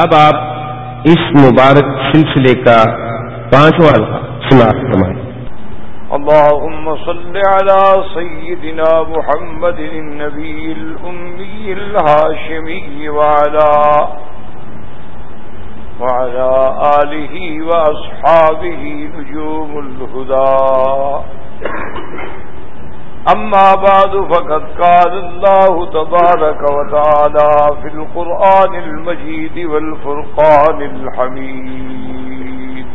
اب آپ اس مبارک سلسلے کا پانچواں سنا فرمائیں۔ اللهم صل على سيدنا محمد النبي الأمي الهاشمي وعلى وعلى آله وأصحابه نجوم الهدى أما بعد، فقد قال الله تبارك وتعالى في القرآن المجيد والفرقان الحميد.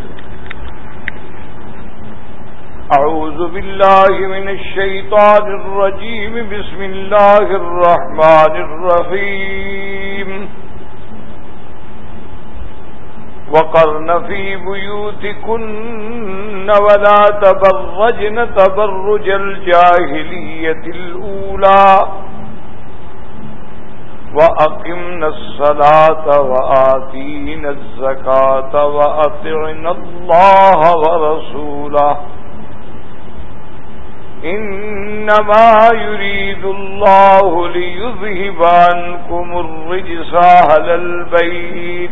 أعوذ بالله من الشيطان الرجيم، بسم الله الرحمن الرحيم. وقرن في بيوتكن ولا تبرجن تبرج الجاهلية الأولى وأقمنا الصلاة وآتينا الزكاة وأطعنا الله ورسوله إنما يريد الله ليذهب عنكم الرجس أهل البيت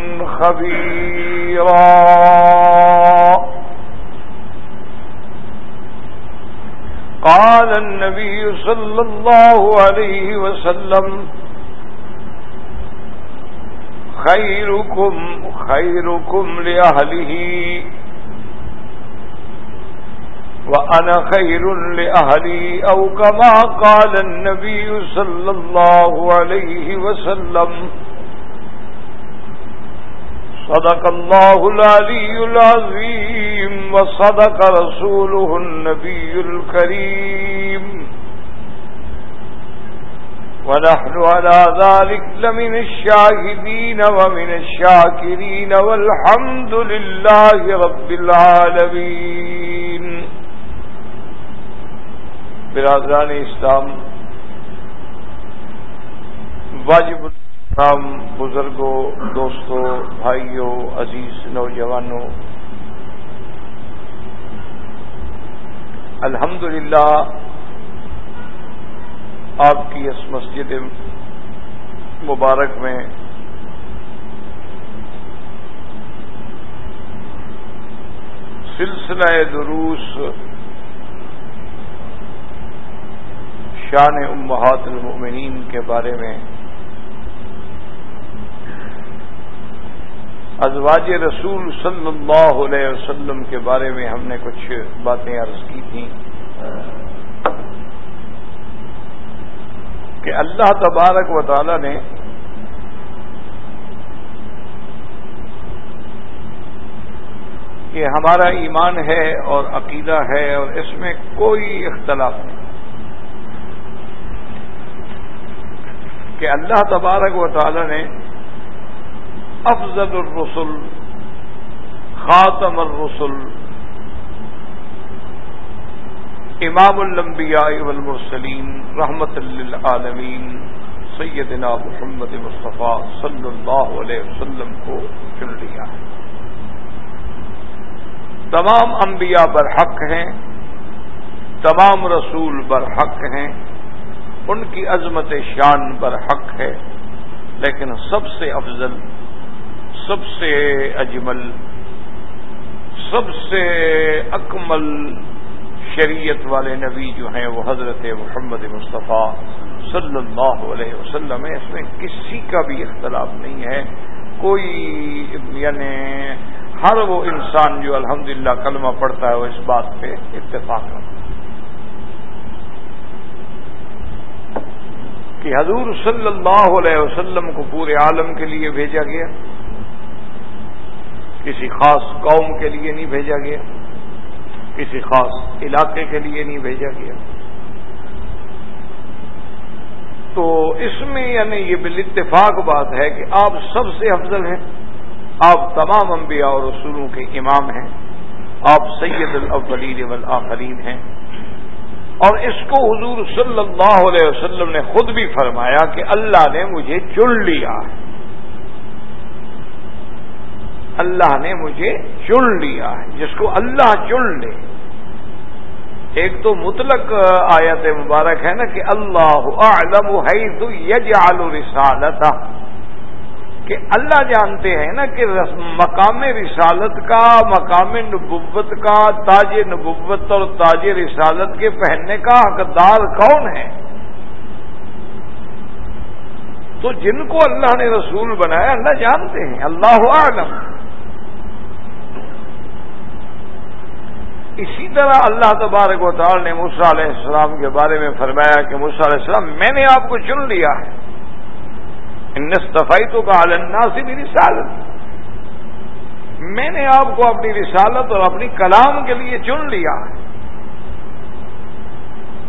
خبيرا. قال النبي صلى الله عليه وسلم، خيركم خيركم لأهله. وأنا خير لأهلي، أو كما قال النبي صلى الله عليه وسلم صدق الله العلي العظيم وصدق رسوله النبي الكريم ونحن على ذلك لمن الشاهدين ومن الشاكرين والحمد لله رب العالمين. برادران اسلام، واجب السلام بزرگوں، دوستوں، بھائیوں، عزیز نوجوانوں، الحمدللہ آپ کی اس مسجد مبارک میں سلسلہ دروس شان امہات المؤمنین کے بارے میں ازواج رسول صلی اللہ علیہ وسلم کے بارے میں ہم نے کچھ باتیں عرض کی تھیں۔ کہ اللہ تبارک و تعالی نے یہ ہمارا ایمان ہے اور عقیدہ ہے اور اس میں کوئی اختلاف نہیں۔ کہ اللہ تبارک و تعالی نے افضل الرسل، خاتم الرسل. امام الانبیاء والمرسلین رحمت للعالمین، سیدنا محمد مصطفیٰ صلی اللہ علیہ وسلم کو چن لیا ہے۔ تمام انبیاء برحق ہیں، تمام رسول برحق ہیں، ان کی عظمت شان برحق ہے، لیکن سب سے افضل سب سے اجمل، سب سے اکمل شریعت والے نبی جو ہیں وہ حضرت محمد مصطفیٰ صلی اللہ علیہ وسلم ہے اس میں کسی کا بھی اختلاف نہیں ہے۔ کوئی یعنی ہر وہ انسان جو الحمدللہ کلمہ پڑھتا ہے وہ اس بات پہ اتفاق رکھتا کہ حضور صلی اللہ علیہ وسلم کو پورے عالم کے لیے بھیجا گیا۔ کسی خاص قوم کے لیے نہیں بھیجا گیا، کسی خاص علاقے کے لیے نہیں بھیجا گیا۔ تو اس میں یعنی یہ بال اتفاق بات ہے کہ آپ سب سے افضل ہیں، آپ تمام انبیاء اور رسولوں کے امام ہیں، آپ سید الاولین والآخرین ہیں۔ اور اس کو حضور صلی اللہ علیہ وسلم نے خود بھی فرمایا کہ اللہ نے مجھے چن لیا ہے۔ اللہ نے مجھے چن لیا ہے، جس کو اللہ چن لے۔ ایک تو مطلق آیت مبارک ہے نا کہ اللہ اعلم تو یج آلو رسالت کہ اللہ جانتے ہیں نا کہ مقام رسالت کا، مقام نبوت کا، تاج نبوت اور تاج رسالت کے پہننے کا حقدار کون ہے؟ تو جن کو اللہ نے رسول بنایا، اللہ جانتے ہیں، اللہ عالم اسی طرح اللہ تبارک و تعالی نے موسا علیہ السلام کے بارے میں فرمایا کہ موسا علیہ السلام، میں نے آپ کو چن لیا ہے۔ ان تو کا علنا سے بھی رسالت میں نے آپ کو اپنی رسالت اور اپنی کلام کے لیے چن لیا ہے۔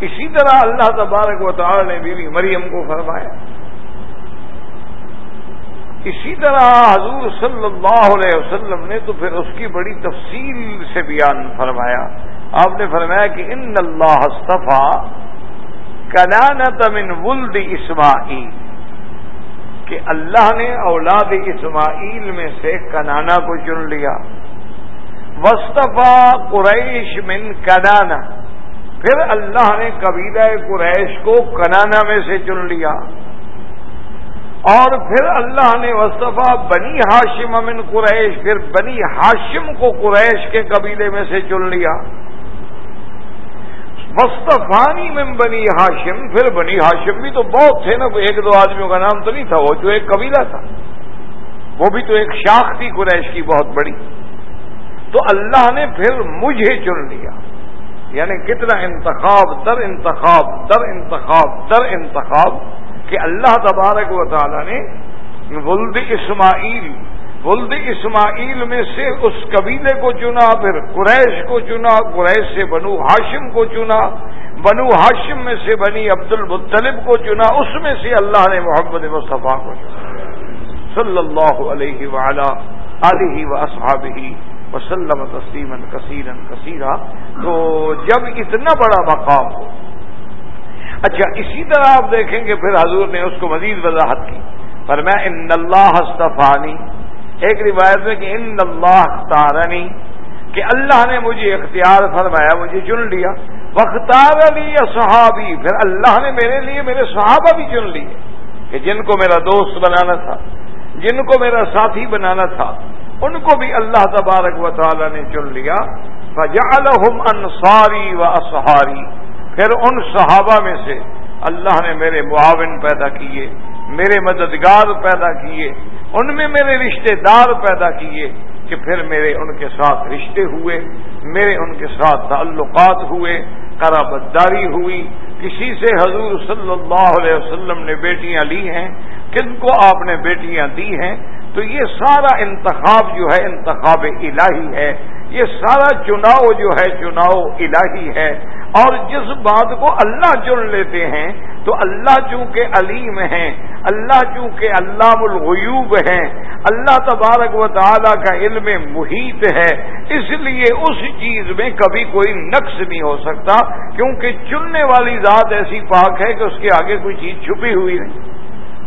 اسی طرح اللہ تبارک و تعالی نے بیوی مریم کو فرمایا اسی طرح حضور صلی اللہ علیہ وسلم نے تو پھر اس کی بڑی تفصیل سے بیان فرمایا۔ آپ نے فرمایا کہ ان اللہ استفا کنانت من ولد اسماعیل۔ کہ اللہ نے اولاد اسماعیل میں سے کنانا کو چن لیا۔ وصطفیٰ قریش من کنانا۔ پھر اللہ نے قبیلہ قریش کو کنانا میں سے چن لیا۔ اور پھر اللہ نے وصطفیٰ بنی ہاشم امن قریش، پھر بنی ہاشم کو قریش کے قبیلے میں سے چن لیا۔ مصطفانی میں بنی ہاشم، پھر بنی ہاشم بھی تو بہت تھے نا، ایک دو آدمیوں کا نام تو نہیں تھا، وہ جو ایک قبیلہ تھا۔ وہ بھی تو ایک شاخ تھی قریش کی بہت بڑی۔ تو اللہ نے پھر مجھے چن لیا۔ یعنی کتنا انتخاب، در انتخاب در انتخاب در انتخاب۔ کہ اللہ تبارک و تعالی نے ولد اسماعیل ولد اسماعیل میں سے اس قبیلے کو چنا، پھر قریش کو چنا، قریش سے بنو ہاشم کو چنا، بنو ہاشم میں سے بنی عبد المطلب کو چنا، اس میں سے اللہ نے محمد مصطفیٰ کو چنا۔ صلی اللہ علیہ وعلا علیہ و اصحاب ہی وسلم تسلیم کثیر کثیرہ تو جب اتنا بڑا مقام ہو اچھا اسی طرح آپ دیکھیں گے پھر حضور نے اس کو مزید وضاحت کی۔ پر میں ان اللہ استفانی ایک روایت میں کہ ان اللہ تارنی کہ اللہ نے مجھے اختیار فرمایا، مجھے چن لیا۔ وختار علی صحابی، پھر اللہ نے میرے لیے میرے صحابہ بھی چن لیے۔ کہ جن کو میرا دوست بنانا تھا، جن کو میرا ساتھی بنانا تھا، ان کو بھی اللہ تبارک و تعالی نے چن لیا۔ فجعلہم انصاری و اصحاری۔ پھر ان صحابہ میں سے اللہ نے میرے معاون پیدا کیے، میرے مددگار پیدا کیے، ان میں میرے رشتہ دار پیدا کیے کہ پھر میرے ان کے ساتھ رشتے ہوئے، میرے ان کے ساتھ تعلقات ہوئے، قرابتداری ہوئی۔ کسی سے حضور صلی اللہ علیہ وسلم نے بیٹیاں لی ہیں، کن کو آپ نے بیٹیاں دی ہیں؟ تو یہ سارا انتخاب جو ہے، انتخاب الہی ہے۔ یہ سارا چناؤ جو ہے، چناؤ الہی ہے۔ اور جس بات کو اللہ چن لیتے ہیں، تو اللہ چونکہ علیم ہیں، اللہ چونکہ اللہ الغیوب ہیں، اللہ تبارک و تعالی کا علم محیط ہے، اس لیے اس چیز میں کبھی کوئی نقص نہیں ہو سکتا، کیونکہ چننے والی ذات ایسی پاک ہے کہ اس کے آگے کوئی چیز چھپی ہوئی نہیں۔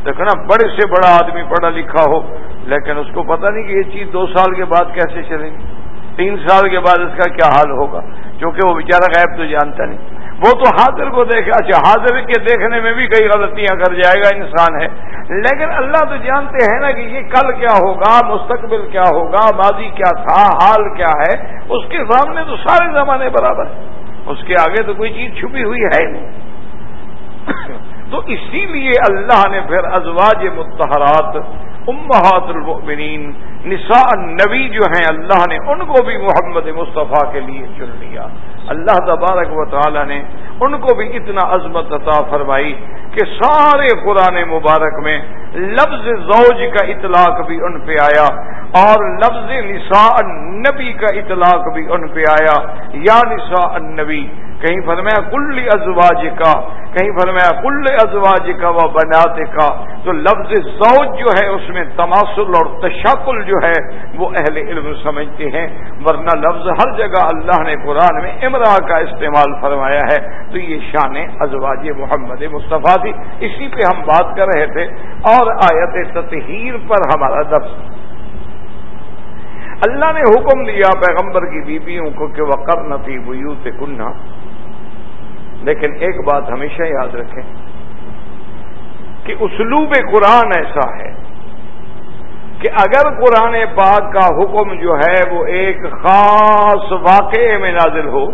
دیکھو نا بڑے سے بڑا آدمی پڑھا لکھا ہو، لیکن اس کو پتہ نہیں کہ یہ چیز دو سال کے بعد کیسے چلے گی، تین سال کے بعد اس کا کیا حال ہوگا۔ کیونکہ وہ بیچارہ غائب تو جانتا نہیں۔ وہ تو حاضر کو دیکھے اچھا حاضر کے دیکھنے میں بھی کئی غلطیاں کر جائے گا، انسان ہے۔ لیکن اللہ تو جانتے ہیں نا کہ یہ کل کیا ہوگا، مستقبل کیا ہوگا ماضی کیا تھا، حال کیا ہے، اس کے سامنے تو سارے زمانے برابر ہیں۔ اس کے آگے تو کوئی چیز چھپی ہوئی ہے نہیں۔ تو اسی لیے اللہ نے پھر ازواج متحرات، امہات المؤمنین، نساء نبی جو ہیں، اللہ نے ان کو بھی محمد مصطفیٰ کے لیے چن لیا۔ اللہ تبارک و تعالی نے ان کو بھی اتنا عظمت عطا فرمائی کہ سارے قرآن مبارک میں لفظ زوج کا اطلاق بھی ان پہ آیا۔ اور لفظ نساء نبی کا اطلاق بھی ان پہ آیا۔ یا نساء نبی کہیں فرمایا، کل ازواج کا کہیں فرمایا، کل ازواج کا و بنات کا تو لفظ زوج جو ہے، اس میں تماسل اور تشکل جو ہے، وہ اہل علم سمجھتے ہیں۔ ورنہ لفظ ہر جگہ اللہ نے قرآن میں امرا کا استعمال فرمایا ہے۔ تو یہ شان ازواج محمد مصطفیٰ تھی۔ اسی پہ ہم بات کر رہے تھے اور آیت تطہیر پر ہمارا درس۔ اللہ نے حکم دیا پیغمبر کی بیویوں کو کہ وہ کر نہ تھی سے کنہ لیکن ایک بات ہمیشہ یاد رکھیں کہ اسلوب قرآن ایسا ہے کہ اگر قرآن پاک کا حکم جو ہے وہ ایک خاص واقعے میں نازل ہو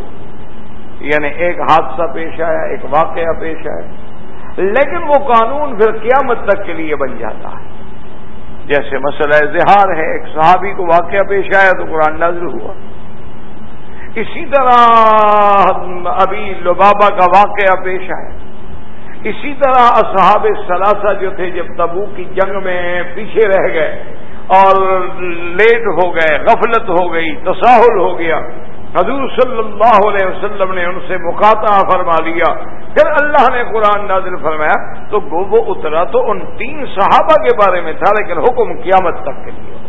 یعنی ایک حادثہ پیش آیا، ایک واقعہ پیش آیا، لیکن وہ قانون پھر قیامت تک کے لیے بن جاتا ہے۔ جیسے مسئلہ اظہار ہے، ایک صحابی کو واقعہ پیش آیا تو قرآن نازل ہوا۔ اسی طرح ابھی لبابا کا واقعہ پیش آیا۔ اسی طرح اصحاب ثلاثہ جو تھے جب تبو کی جنگ میں پیچھے رہ گئے اور لیٹ ہو گئے، غفلت ہو گئی، تساہل ہو گیا۔ حضور صلی اللہ علیہ وسلم نے ان سے مقاطع فرما لیا۔ پھر اللہ نے قرآن نازل فرمایا، تو وہ اترا تو ان تین صحابہ کے بارے میں تھا، لیکن حکم قیامت تک کے لیے۔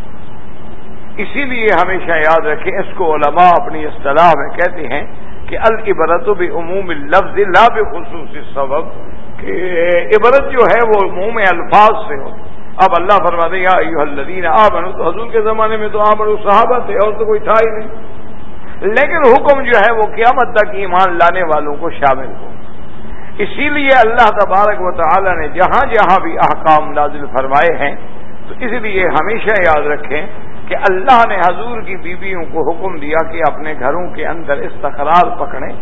اسی لیے ہمیشہ یاد رکھیں، اس کو علماء اپنی اصطلاح میں کہتے ہیں کہ العبرت بھی عموم لفظ لا خصوصی سبب کہ عبرت جو ہے وہ عموم الفاظ سے ہو۔ اب اللہ فرما دے یا الدین آ تو حضور کے زمانے میں تو آ صحابہ تھے، اور تو کوئی تھا ہی نہیں۔ لیکن حکم جو ہے وہ قیامت تک ایمان لانے والوں کو شامل ہو۔ اسی لیے اللہ تبارک و تعالی نے جہاں جہاں بھی احکام نازل فرمائے ہیں، تو اس لیے ہمیشہ یاد رکھیں کہ اللہ نے حضور کی بیویوں کو حکم دیا کہ اپنے گھروں کے اندر استقرار پکڑیں،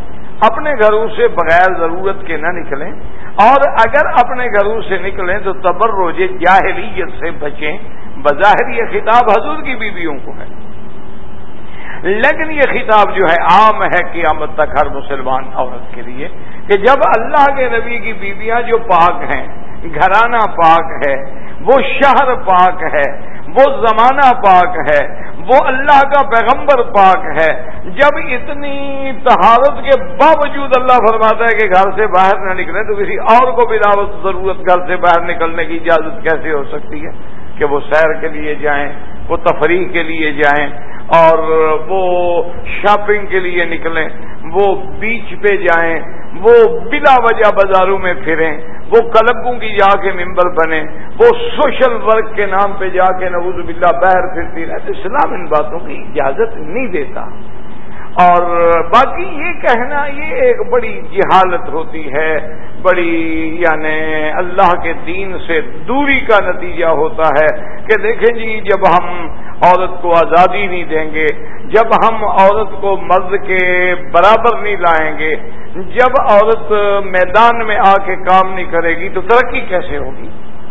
اپنے گھروں سے بغیر ضرورت کے نہ نکلیں۔ اور اگر اپنے گھروں سے نکلیں تو تبرج جاہلیت سے بچیں۔ بظاہر یہ خطاب حضور کی بیویوں کو ہے۔ لیکن یہ خطاب جو ہے عام ہے قیامت تک ہر مسلمان عورت کے لیے کہ جب اللہ کے نبی کی بیویاں جو پاک ہیں، گھرانہ پاک ہے، وہ شہر پاک ہے، وہ زمانہ پاک ہے، وہ اللہ کا پیغمبر پاک ہے، جب اتنی تہارت کے باوجود اللہ فرماتا ہے کہ گھر سے باہر نہ نکلے تو کسی اور کو بھی دعوت ضرورت گھر سے باہر نکلنے کی اجازت کیسے ہو سکتی ہے؟ کہ وہ سیر کے لیے جائیں، وہ تفریح کے لیے جائیں اور وہ شاپنگ کے لیے نکلیں، وہ بیچ پہ جائیں، وہ بلا وجہ بازاروں میں پھریں، وہ کلبوں کی جا کے ممبر بنے وہ سوشل ورک کے نام پہ جا کے نوز باللہ باہر پھرتی رہے، تو اسلام ان باتوں کی اجازت نہیں دیتا۔ اور باقی یہ کہنا یہ ایک بڑی جہالت ہوتی ہے، بڑی یعنی اللہ کے دین سے دوری کا نتیجہ ہوتا ہے کہ دیکھیں جی جب ہم عورت کو آزادی نہیں دیں گے، جب ہم عورت کو مرد کے برابر نہیں لائیں گے، جب عورت میدان میں آ کے کام نہیں کرے گی تو ترقی کیسے ہوگی؟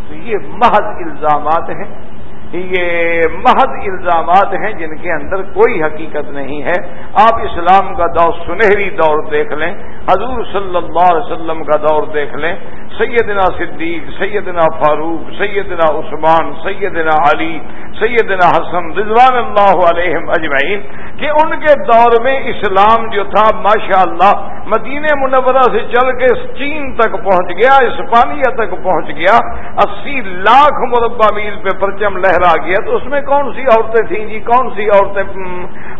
تو یہ محض الزامات ہیں۔ یہ محض الزامات ہیں جن کے اندر کوئی حقیقت نہیں ہے۔ آپ اسلام کا دور سنہری دور دیکھ لیں، حضور صلی اللہ علیہ وسلم کا دور دیکھ لیں۔ سیدنا صدیق، سیدنا فاروق، سیدنا عثمان، سیدنا علی، سیدنا حسن، رضوان اللہ علیہ اجمعین۔ کہ ان کے دور میں اسلام جو تھا ماشاء اللہ مدینہ منورہ سے چل کے چین تک پہنچ گیا، اسپانیہ تک پہنچ گیا، اسی لاکھ مربع میل پہ پرچم لہرا گیا۔ تو اس میں کون سی عورتیں تھیں جی؟ کون سی عورتیں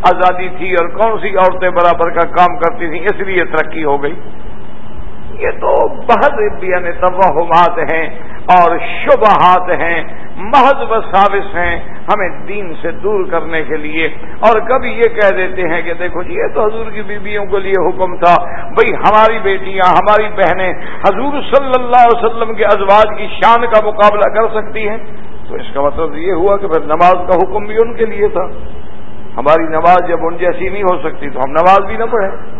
آزادی تھی اور کون سی عورتیں برابر کا کام کرتی تھیں؟ اس لیے ترقی ہو گئی۔ یہ تو بہت یعنی توہمات ہیں اور شبہات ہیں، محض بساوس ہیں ہمیں دین سے دور کرنے کے لیے۔ اور کبھی یہ کہہ دیتے ہیں کہ دیکھو جی یہ تو حضور کی بیویوں کے لیے حکم تھا۔ بھئی ہماری بیٹیاں، ہماری بہنیں حضور صلی اللہ علیہ وسلم کے ازواج کی شان کا مقابلہ کر سکتی ہیں۔ تو اس کا مطلب یہ ہوا کہ پھر نماز کا حکم بھی ان کے لیے تھا۔ ہماری نماز جب ان جیسی نہیں ہو سکتی تو ہم نماز بھی نہ پڑھیں۔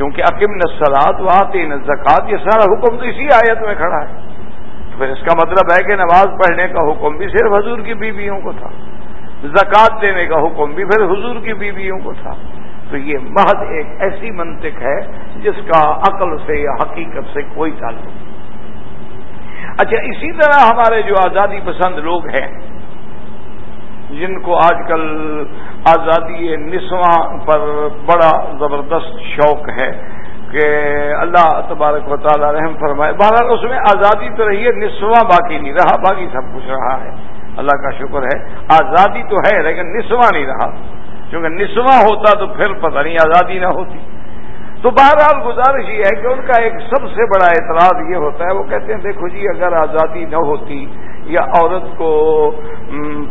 کیونکہ عقیم نسلات و آتے زکات، یہ سارا حکم تو اسی آیت میں کھڑا ہے۔ تو پھر اس کا مطلب ہے کہ نماز پڑھنے کا حکم بھی صرف حضور کی بیویوں کو تھا۔ زکات دینے کا حکم بھی پھر حضور کی بیویوں کو تھا۔ تو یہ محض ایک ایسی منطق ہے جس کا عقل سے یا حقیقت سے کوئی تعلق نہیں۔ اچھا اسی طرح ہمارے جو آزادی پسند لوگ ہیں جن کو آج کل آزادی نسواں پر بڑا زبردست شوق ہے کہ اللہ تبارک و تعالی رحم فرمائے۔ بہرحال اس میں آزادی تو رہی ہے، نسواں باقی نہیں رہا، باقی سب کچھ رہا ہے۔ اللہ کا شکر ہے، آزادی تو ہے لیکن نسواں نہیں رہا۔ کیونکہ نسواں ہوتا تو پھر پتہ نہیں آزادی نہ ہوتی۔ تو بہرحال گزارش یہ ہے کہ ان کا ایک سب سے بڑا اعتراض یہ ہوتا ہے، وہ کہتے ہیں، دیکھو جی اگر آزادی نہ ہوتی یا عورت کو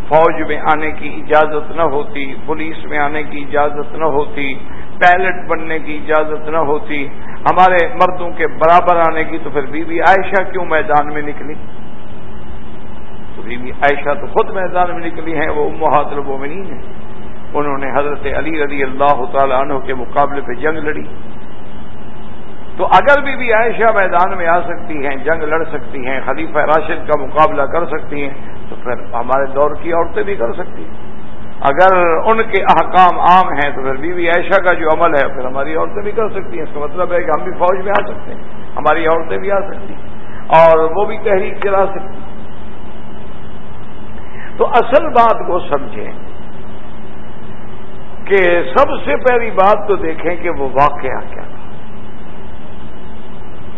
فوج میں آنے کی اجازت نہ ہوتی، پولیس میں آنے کی اجازت نہ ہوتی، پائلٹ بننے کی اجازت نہ ہوتی، ہمارے مردوں کے برابر آنے کی تو پھر بی بی عائشہ کیوں میدان میں نکلی؟ تو بی بی عائشہ تو خود میدان میں نکلی ہیں، وہ محاط المومنین ہیں۔ انہوں نے حضرت علی رضی اللہ تعالی عنہ کے مقابلے پہ جنگ لڑی۔ تو اگر بھی بھی عائشہ میدان میں آ سکتی ہیں، جنگ لڑ سکتی ہیں، خلیفہ راشد کا مقابلہ کر سکتی ہیں، تو پھر ہمارے دور کی عورتیں بھی کر سکتی ہیں۔ اگر ان کے احکام عام ہیں، تو پھر بی بی عائشہ کا جو عمل ہے، پھر ہماری عورتیں بھی کر سکتی ہیں۔ اس کا مطلب ہے کہ ہم بھی فوج میں آ سکتے ہیں، ہماری عورتیں بھی آ سکتی ہیں۔ اور وہ بھی تحریک چلا سکتی تو اصل بات کو سمجھیں کہ سب سے پہلی بات تو دیکھیں کہ وہ واقعہ کیا تھا۔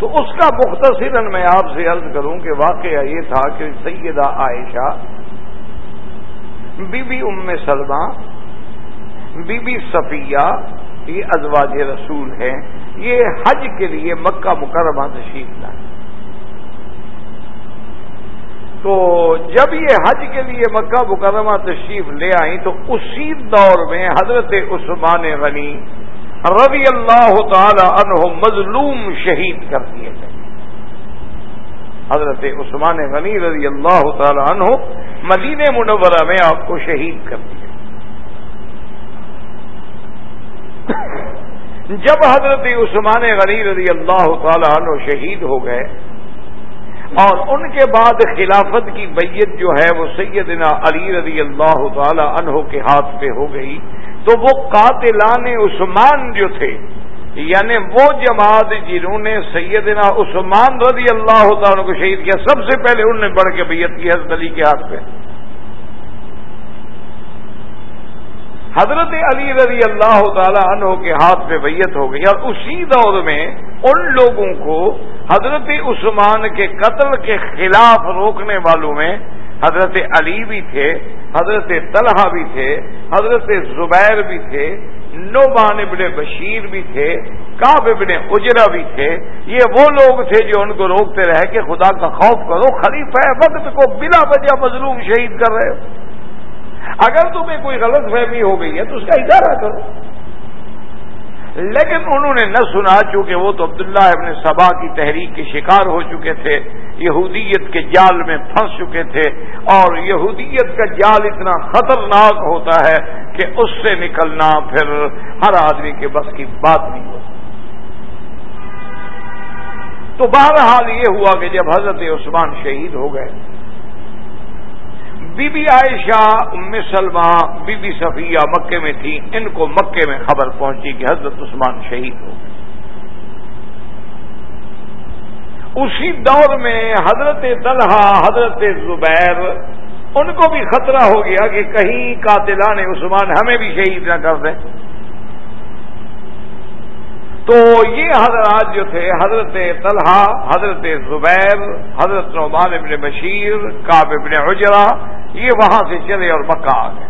تو اس کا مختصر میں آپ سے عرض کروں کہ واقعہ یہ تھا کہ سیدہ عائشہ بی بی ام سلمہ، بی بی صفیہ، یہ ازواج رسول ہیں، یہ حج کے لیے مکہ مکرمہ تشریف لائیں تو جب یہ حج کے لیے مکہ مکرمہ تشریف لے آئیں تو اسی دور میں حضرت عثمان غنی رضی اللہ تعالی عنہ مظلوم شہید کر دیے گئے۔ حضرت عثمان غنی رضی اللہ تعالی عنہ مدین منورہ میں آپ کو شہید کر دیا جب حضرت عثمان غنی رضی اللہ تعالی عنہ شہید ہو گئے اور ان کے بعد خلافت کی بیت جو ہے وہ سیدنا علی رضی اللہ تعالی عنہ کے ہاتھ پہ ہو گئی تو وہ قاتلان عثمان جو تھے یعنی وہ جماعت جنہوں نے سیدنا عثمان رضی اللہ تعالیٰ کو شہید کیا، سب سے پہلے انہوں نے بڑھ کے بیت کی حضرت علی کے ہاتھ پہ۔ حضرت علی رضی اللہ تعالی عنہ کے ہاتھ پہ بیت ہو گئی اور اسی دور میں ان لوگوں کو حضرت عثمان کے قتل کے خلاف روکنے والوں میں حضرت علی بھی تھے، حضرت طلحہ بھی تھے، حضرت زبیر بھی تھے نوبان ابن بشیر بھی تھے کاب ابن اجرا بھی تھے۔ یہ وہ لوگ تھے جو ان کو روکتے رہے کہ خدا کا خوف کرو، خلیفہ وقت کو بلا وجہ مظلوم شہید کر رہے ہو۔ اگر تمہیں کوئی غلط فہمی ہو گئی ہے تو اس کا ادارہ کرو۔ لیکن انہوں نے نہ سنا، چونکہ وہ تو عبداللہ ابن صبا کی تحریک کے شکار ہو چکے تھے، یہودیت کے جال میں پھنس چکے تھے، اور یہودیت کا جال اتنا خطرناک ہوتا ہے کہ اس سے نکلنا پھر ہر آدمی کے بس کی بات نہیں ہوتی۔ تو بہرحال یہ ہوا کہ جب حضرت عثمان شہید ہو گئے بی بی عائشہ، ام سلمہ، بی بی صفیہ مکے میں تھی ان کو مکے میں خبر پہنچی کہ حضرت عثمان شہید ہو اسی دور میں حضرت طلحہ، حضرت زبیر، ان کو بھی خطرہ ہو گیا کہ کہیں قاتلان عثمان ہمیں بھی شہید نہ کر دیں۔ تو یہ حضرات جو تھے، حضرت طلحہ، حضرت زبیر، حضرت نعمان ابن بشیر کاب ابن حجرا یہ وہاں سے چلے اور مکہ آ گئے۔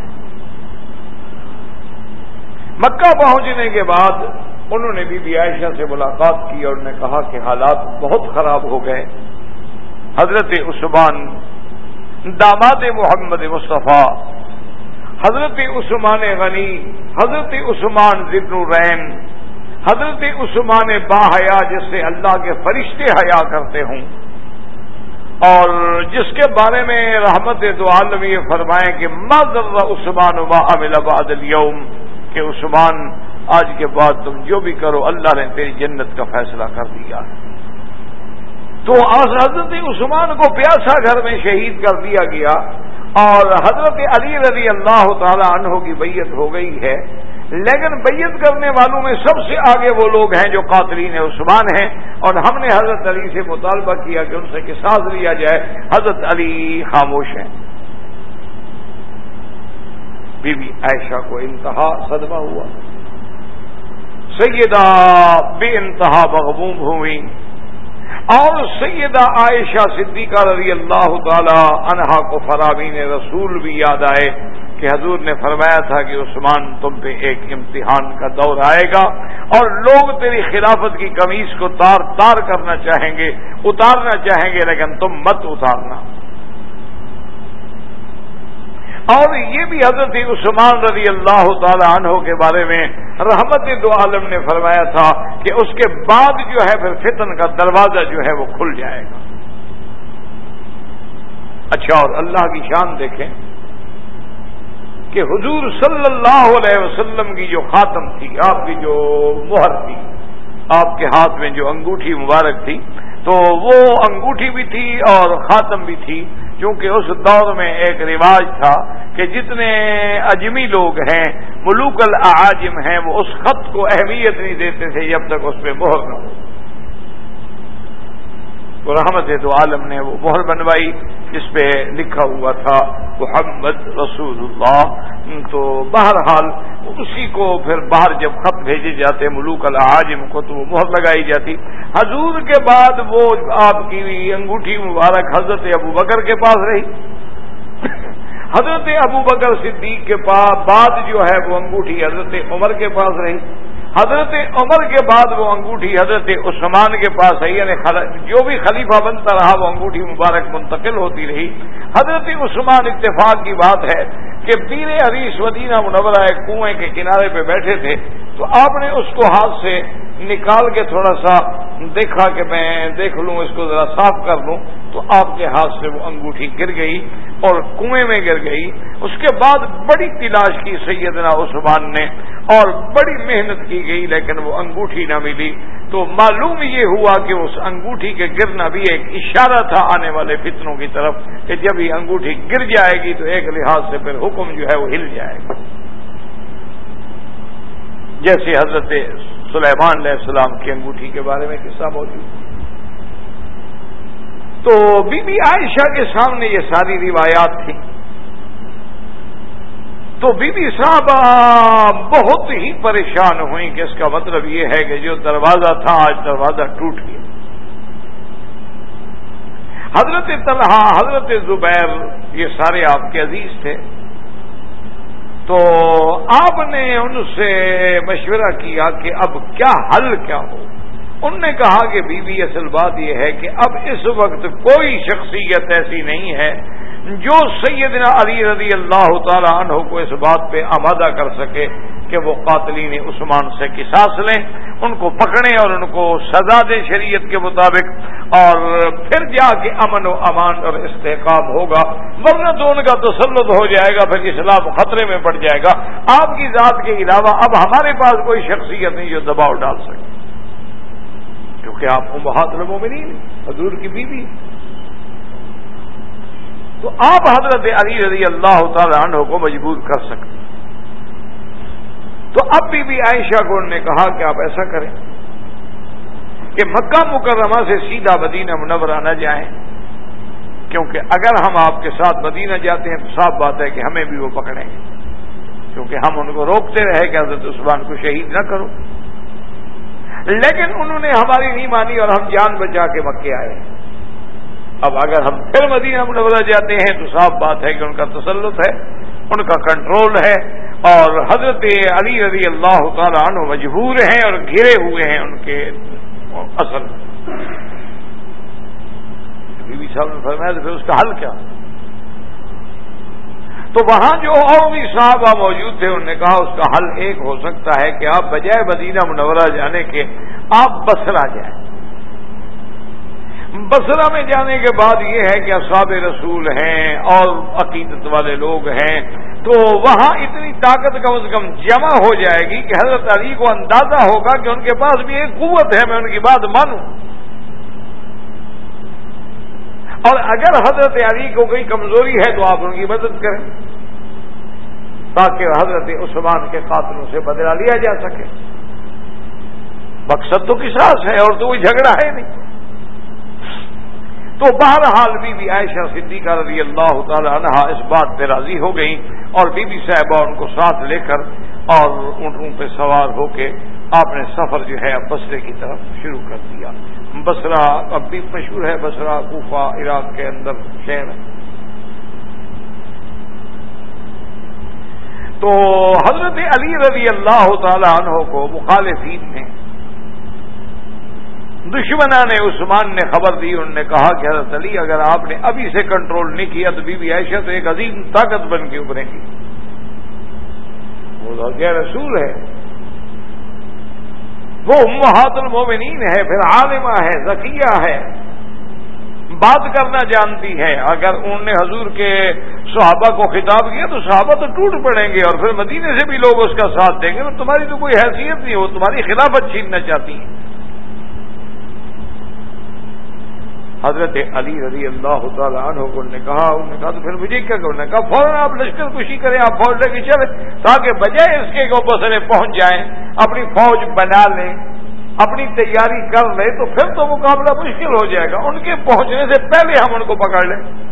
مکہ پہنچنے کے بعد انہوں نے بی بی عائشہ سے ملاقات کی اور نے کہا کہ حالات بہت خراب ہو گئے۔ حضرت عثمان، داماد محمد مصطفیٰ، حضرت عثمان غنی، حضرت عثمان ذکر الرین حضرت عثمان با حیا جس سے اللہ کے فرشتے حیا کرتے ہوں اور جس کے بارے میں رحمت دو عالم یہ فرمائیں کہ مذر عثمان با امل آباد اليوم، کہ عثمان، آج کے بعد تم جو بھی کرو، اللہ نے تیری جنت کا فیصلہ کر دیا۔ تو حضرت عثمان کو پیاسا گھر میں شہید کر دیا گیا اور حضرت علی رضی اللہ تعالی عنہ کی بیت ہو گئی ہے۔ لیکن بیت کرنے والوں میں سب سے آگے وہ لوگ ہیں جو قاتلین عثمان ہیں۔ اور ہم نے حضرت علی سے مطالبہ کیا کہ ان سے کساز لیا جائے۔ حضرت علی خاموش ہیں۔ بی بی عائشہ کو انتہا صدمہ ہوا۔ سیدہ بے انتہا مغموم ہوئی اور سیدہ عائشہ صدیقہ رضی اللہ تعالی عنہا کو فرامین رسول بھی یاد آئے۔ کہ حضور نے فرمایا تھا کہ عثمان تم پہ ایک امتحان کا دور آئے گا اور لوگ تیری خلافت کی کمیز کو تار تار کرنا چاہیں گے، اتارنا چاہیں گے، لیکن تم مت اتارنا۔ اور یہ بھی حضرت عثمان رضی اللہ تعالی عنہ کے بارے میں رحمت دو عالم نے فرمایا تھا کہ اس کے بعد جو ہے پھر فتن کا دروازہ جو ہے وہ کھل جائے گا۔ اچھا اور اللہ کی شان دیکھیں۔ کہ حضور صلی اللہ علیہ وسلم کی جو خاتم تھی، آپ کی جو مہر تھی، آپ کے ہاتھ میں جو انگوٹھی مبارک تھی، تو وہ انگوٹھی بھی تھی اور خاتم بھی تھی کیونکہ اس دور میں ایک رواج تھا کہ جتنے اجمی لوگ ہیں، ملوک العاجم ہیں، وہ اس خط کو اہمیت نہیں دیتے تھے جب تک اس پہ مہر نہ ہو۔ تو رحمت تو عالم نے وہ مہر بنوائی جس پہ لکھا ہوا تھا محمد رسول اللہ تو بہرحال اسی کو پھر باہر جب خط بھیجے جاتے، ملوک العاجم کو تو وہ مہر لگائی جاتی۔ حضور کے بعد وہ آپ کی انگوٹھی مبارک حضرت ابو بکر کے پاس رہی۔ حضرت ابو بکر صدیق کے پاس بعد جو ہے وہ انگوٹھی حضرت عمر کے پاس رہی۔ حضرت عمر کے بعد وہ انگوٹھی، حضرت عثمان کے پاس ہے یعنی جو بھی خلیفہ بنتا رہا، وہ انگوٹھی مبارک منتقل ہوتی رہی۔ حضرت عثمان اتفاق کی بات ہے کہ پیر حریش ودینہ منورہ ایک کنویں کے کنارے پہ بیٹھے تھے۔ تو آپ نے اس کو ہاتھ سے نکال کے تھوڑا سا دیکھا کہ میں دیکھ لوں، اس کو ذرا صاف کر لوں۔ تو آپ کے ہاتھ سے وہ انگوٹھی گر گئی اور کنویں میں گر گئی۔ اس کے بعد بڑی تلاش کی سیدنا عثمان نے۔ اور بڑی محنت کی گئی، لیکن وہ انگوٹھی نہ ملی۔ تو معلوم یہ ہوا کہ اس انگوٹھی کے گرنا بھی ایک اشارہ تھا آنے والے فتنوں کی طرف کہ جب یہ انگوٹھی گر جائے گی تو ایک لحاظ سے پھر حکم جو ہے وہ ہل جائے گا۔ جیسے حضرت سلیمان علیہ السلام کی انگوٹھی کے بارے میں قصہ موجود۔ تو بی بی عائشہ کے سامنے یہ ساری روایات تھیں۔ تو بی بی صاحب بہت ہی پریشان ہوئی کہ اس کا مطلب یہ ہے کہ جو دروازہ تھا، آج دروازہ ٹوٹ گیا۔ حضرت طلحہ، حضرت زبیر، یہ سارے آپ کے عزیز تھے۔ تو آپ نے ان سے مشورہ کیا کہ اب کیا حل کیا ہو؟ ان نے کہا کہ بی بی اصل بات یہ ہے کہ اب اس وقت کوئی شخصیت ایسی نہیں ہے جو سیدنا علی رضی اللہ تعالی عنہ کو اس بات پہ آمادہ کر سکے کہ وہ قاتلین عثمان سے کساس لیں، ان کو پکڑیں اور ان کو سزا دیں شریعت کے مطابق، اور پھر جا کے امن و امان اور استحکام ہوگا۔ ورنہ تو ان کا تسلط ہو جائے گا، پھر اسلام خطرے میں پڑ جائے گا۔ آپ کی ذات کے علاوہ اب ہمارے پاس کوئی شخصیت نہیں جو دباؤ ڈال سکے۔ کیونکہ آپ کو بہت لوگوں میں نہیں حضور کی بیوی۔ تو آپ حضرت علی رضی اللہ تعالی عنہ کو مجبور کر سکتے تو اب بھی بھی عائشہ کو انہوں نے کہا کہ آپ ایسا کریں کہ مکہ مکرمہ سے سیدھا مدینہ منورہ نہ جائیں، کیونکہ اگر ہم آپ کے ساتھ مدینہ جاتے ہیں تو صاف بات ہے کہ ہمیں بھی وہ پکڑیں گے۔ کیونکہ ہم ان کو روکتے رہے کہ حضرت عثمان کو شہید نہ کرو۔ لیکن انہوں نے ہماری نہیں مانی اور ہم جان بچا کے مکے آئے۔ ہیں اب اگر ہم پھر مدینہ منورہ جاتے ہیں تو صاف بات ہے کہ ان کا تسلط ہے، ان کا کنٹرول ہے اور حضرت علی رضی اللہ تعالیٰ عنہ مجبور ہیں اور گھرے ہوئے ہیں ان کے اصل۔ بی صاحب نے فرمایا تو پھر اس کا حل کیا؟ تو وہاں جو اور بھی صاحب موجود تھے، انہوں نے کہا اس کا حل ایک ہو سکتا ہے کہ آپ بجائے مدینہ منورہ جانے کے آپ بسرا جائیں۔ بسرا میں جانے کے بعد یہ ہے کہ اصحاب رسول ہیں اور عقیدت والے لوگ ہیں، تو وہاں اتنی طاقت کم از کم جمع ہو جائے گی کہ حضرت علی کو اندازہ ہوگا کہ ان کے پاس بھی ایک قوت ہے، میں ان کی بات مانوں۔ اور اگر حضرت علی کو کوئی کمزوری ہے تو آپ ان کی مدد کریں، تاکہ حضرت عثمان کے قاتلوں سے بدلا لیا جا سکے۔ مقصد تو کساس ہے اور تو کوئی جھگڑا ہے نہیں۔ تو بہرحال بی بی عائشہ صدیقہ رضی اللہ تعالی عنہ اس بات پہ راضی ہو گئی اور بی بی صاحبہ ان کو ساتھ لے کر اور اونٹوں پہ سوار ہو کے آپ نے سفر جو ہے اب بسرے کی طرف شروع کر دیا۔ بسرا اب بھی مشہور ہے بسرا کوفہ، عراق کے اندر شہر۔ تو حضرت علی رضی اللہ تعالی عنہ کو مخالفین نے دشمنا نے عثمان نے خبر دی، انہوں نے کہا کہ حضرت علی، اگر آپ نے ابھی سے کنٹرول نہیں کیا تو بی بی عائشہ تو ایک عظیم طاقت بن کے ابھریں گی وہ کیا رسول ہے۔ وہ محات المومنین ہے، پھر عالمہ ہے، ذکیہ ہے۔ بات کرنا جانتی ہے۔ اگر انہوں نے حضور کے صحابہ کو خطاب کیا تو صحابہ تو ٹوٹ پڑیں گے اور پھر مدینے سے بھی لوگ اس کا ساتھ دیں گے۔ تو تمہاری تو کوئی حیثیت نہیں ہو تمہاری خلافت چھیننا چاہتی ہیں۔ حضرت علی رضی اللہ تعالیٰ عنہ کو نے کہا، انہوں نے کہا، تو پھر مجھے کیا کرنا کہا، فوراً آپ لشکر کشی کریں، آپ فوج لے کے چلے تاکہ بجائے اس کے بسرے پہنچ جائیں، اپنی فوج بنا لیں، اپنی تیاری کر لیں، تو پھر تو مقابلہ مشکل ہو جائے گا۔ ان کے پہنچنے سے پہلے ہم ان کو پکڑ لیں۔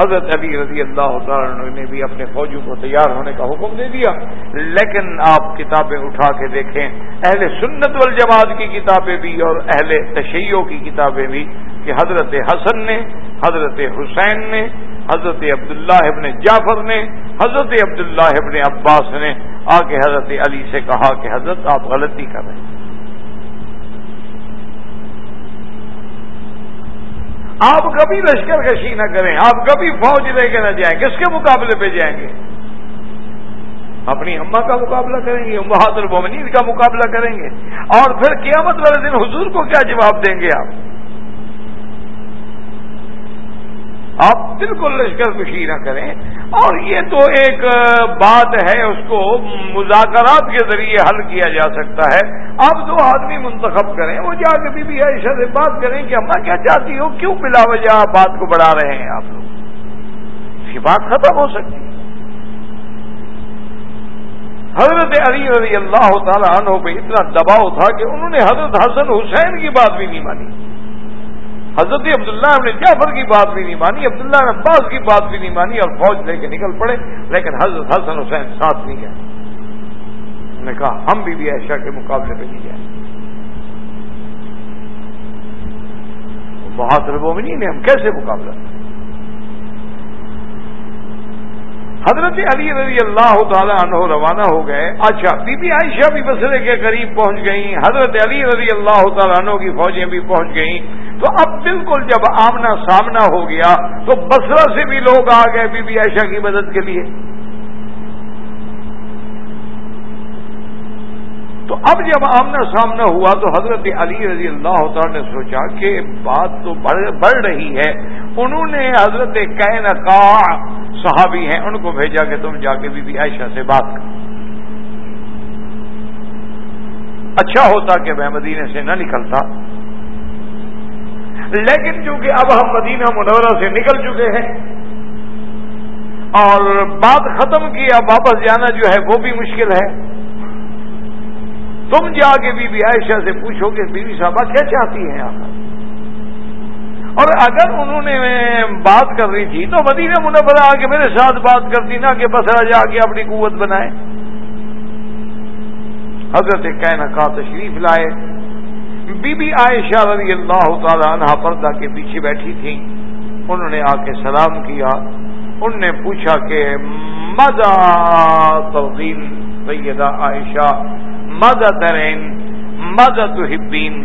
حضرت علی رضی اللہ تعالیٰ نے بھی اپنے فوجوں کو تیار ہونے کا حکم دے دیا۔ لیکن آپ کتابیں اٹھا کے دیکھیں، اہل سنت والجماعت کی کتابیں بھی اور اہل تشیعوں کی کتابیں بھی کہ حضرت حسن نے، حضرت حسین نے، حضرت عبداللہ ابن جعفر نے، حضرت عبداللہ ابن عباس نے آ کے حضرت علی سے کہا کہ حضرت آپ غلطی کر رہے ہیں۔ آپ کبھی لشکر کشی نہ کریں، آپ کبھی فوج لے کے نہ جائیں، کس کے مقابلے پہ جائیں گے؟ اپنی اما کا مقابلہ کریں گے بہادر المومنین کا مقابلہ کریں گے۔ اور پھر قیامت والے دن حضور کو کیا جواب دیں گے آپ؟ آپ بالکل لشکر کشی نہ کریں اور یہ تو ایک بات ہے، اس کو مذاکرات کے ذریعے حل کیا جا سکتا ہے۔ آپ دو آدمی منتخب کریں، وہ جا کے بی بی عائشہ سے بات کریں کہ اما کیا چاہتی ہو، کیوں بلا وجہ بات کو بڑھا رہے ہیں آپ لوگ؟ یہ بات ختم ہو سکتی حضرت علی رضی اللہ تعالی عنہ پہ اتنا دباؤ تھا کہ انہوں نے حضرت حسن حسین کی بات بھی نہیں مانی۔ حضرت عبداللہ نے جعفر کی بات بھی نہیں مانی، عبداللہ نے عباس کی بات بھی نہیں مانی اور فوج لے کے نکل پڑے، لیکن حضرت حسن حسین ساتھ نہیں گئے۔ انہوں نے کہا، ہم بھی بھی ایشا کے مقابلے پہ نہیں گئے۔ بہادر مومنین نے ہم کیسے مقابلہ؟ حضرت علی رضی اللہ تعالی عنہ روانہ ہو گئے۔ اچھا بی بی عائشہ بھی بسرے کے قریب پہنچ گئیں، حضرت علی رضی اللہ تعالیٰ عنہ کی فوجیں بھی پہنچ گئیں۔ تو اب بالکل جب آمنا سامنا ہو گیا تو بسرا سے بھی لوگ آ گئے بی بی عائشہ کی مدد کے لیے۔ تو اب جب آمنا سامنا ہوا تو حضرت علی رضی اللہ تعالی نے سوچا کہ بات تو بڑھ رہی ہے۔ انہوں نے حضرت کین کا صحابی ہیں، ان کو بھیجا کہ تم جا کے بی بی عائشہ سے بات کرو اچھا ہوتا کہ میں مدینے سے نہ نکلتا۔ لیکن چونکہ اب ہم مدینہ منورہ سے نکل چکے ہیں اور بات ختم کی، اب واپس جانا جو ہے وہ بھی مشکل ہے۔ تم جا کے بی بی عائشہ سے پوچھو کہ بیوی صاحبہ کیا چاہتی ہیں آپ؟ اور اگر انہوں نے بات کر رہی تھی تو مدینہ منورہ آ کے میرے ساتھ بات کرتی، نہ کہ بسرا جا کے اپنی قوت بنائے۔ حضرت کہنا کا تشریف لائے۔ بی بی عائشہ رضی اللہ تعالی عنہ پردہ کے پیچھے بیٹھی تھی انہوں نے آ کے سلام کیا۔ ان نے پوچھا کہ مزہ توزین سیدہ عائشہ؟ مزہ ترین؟ مزہ تو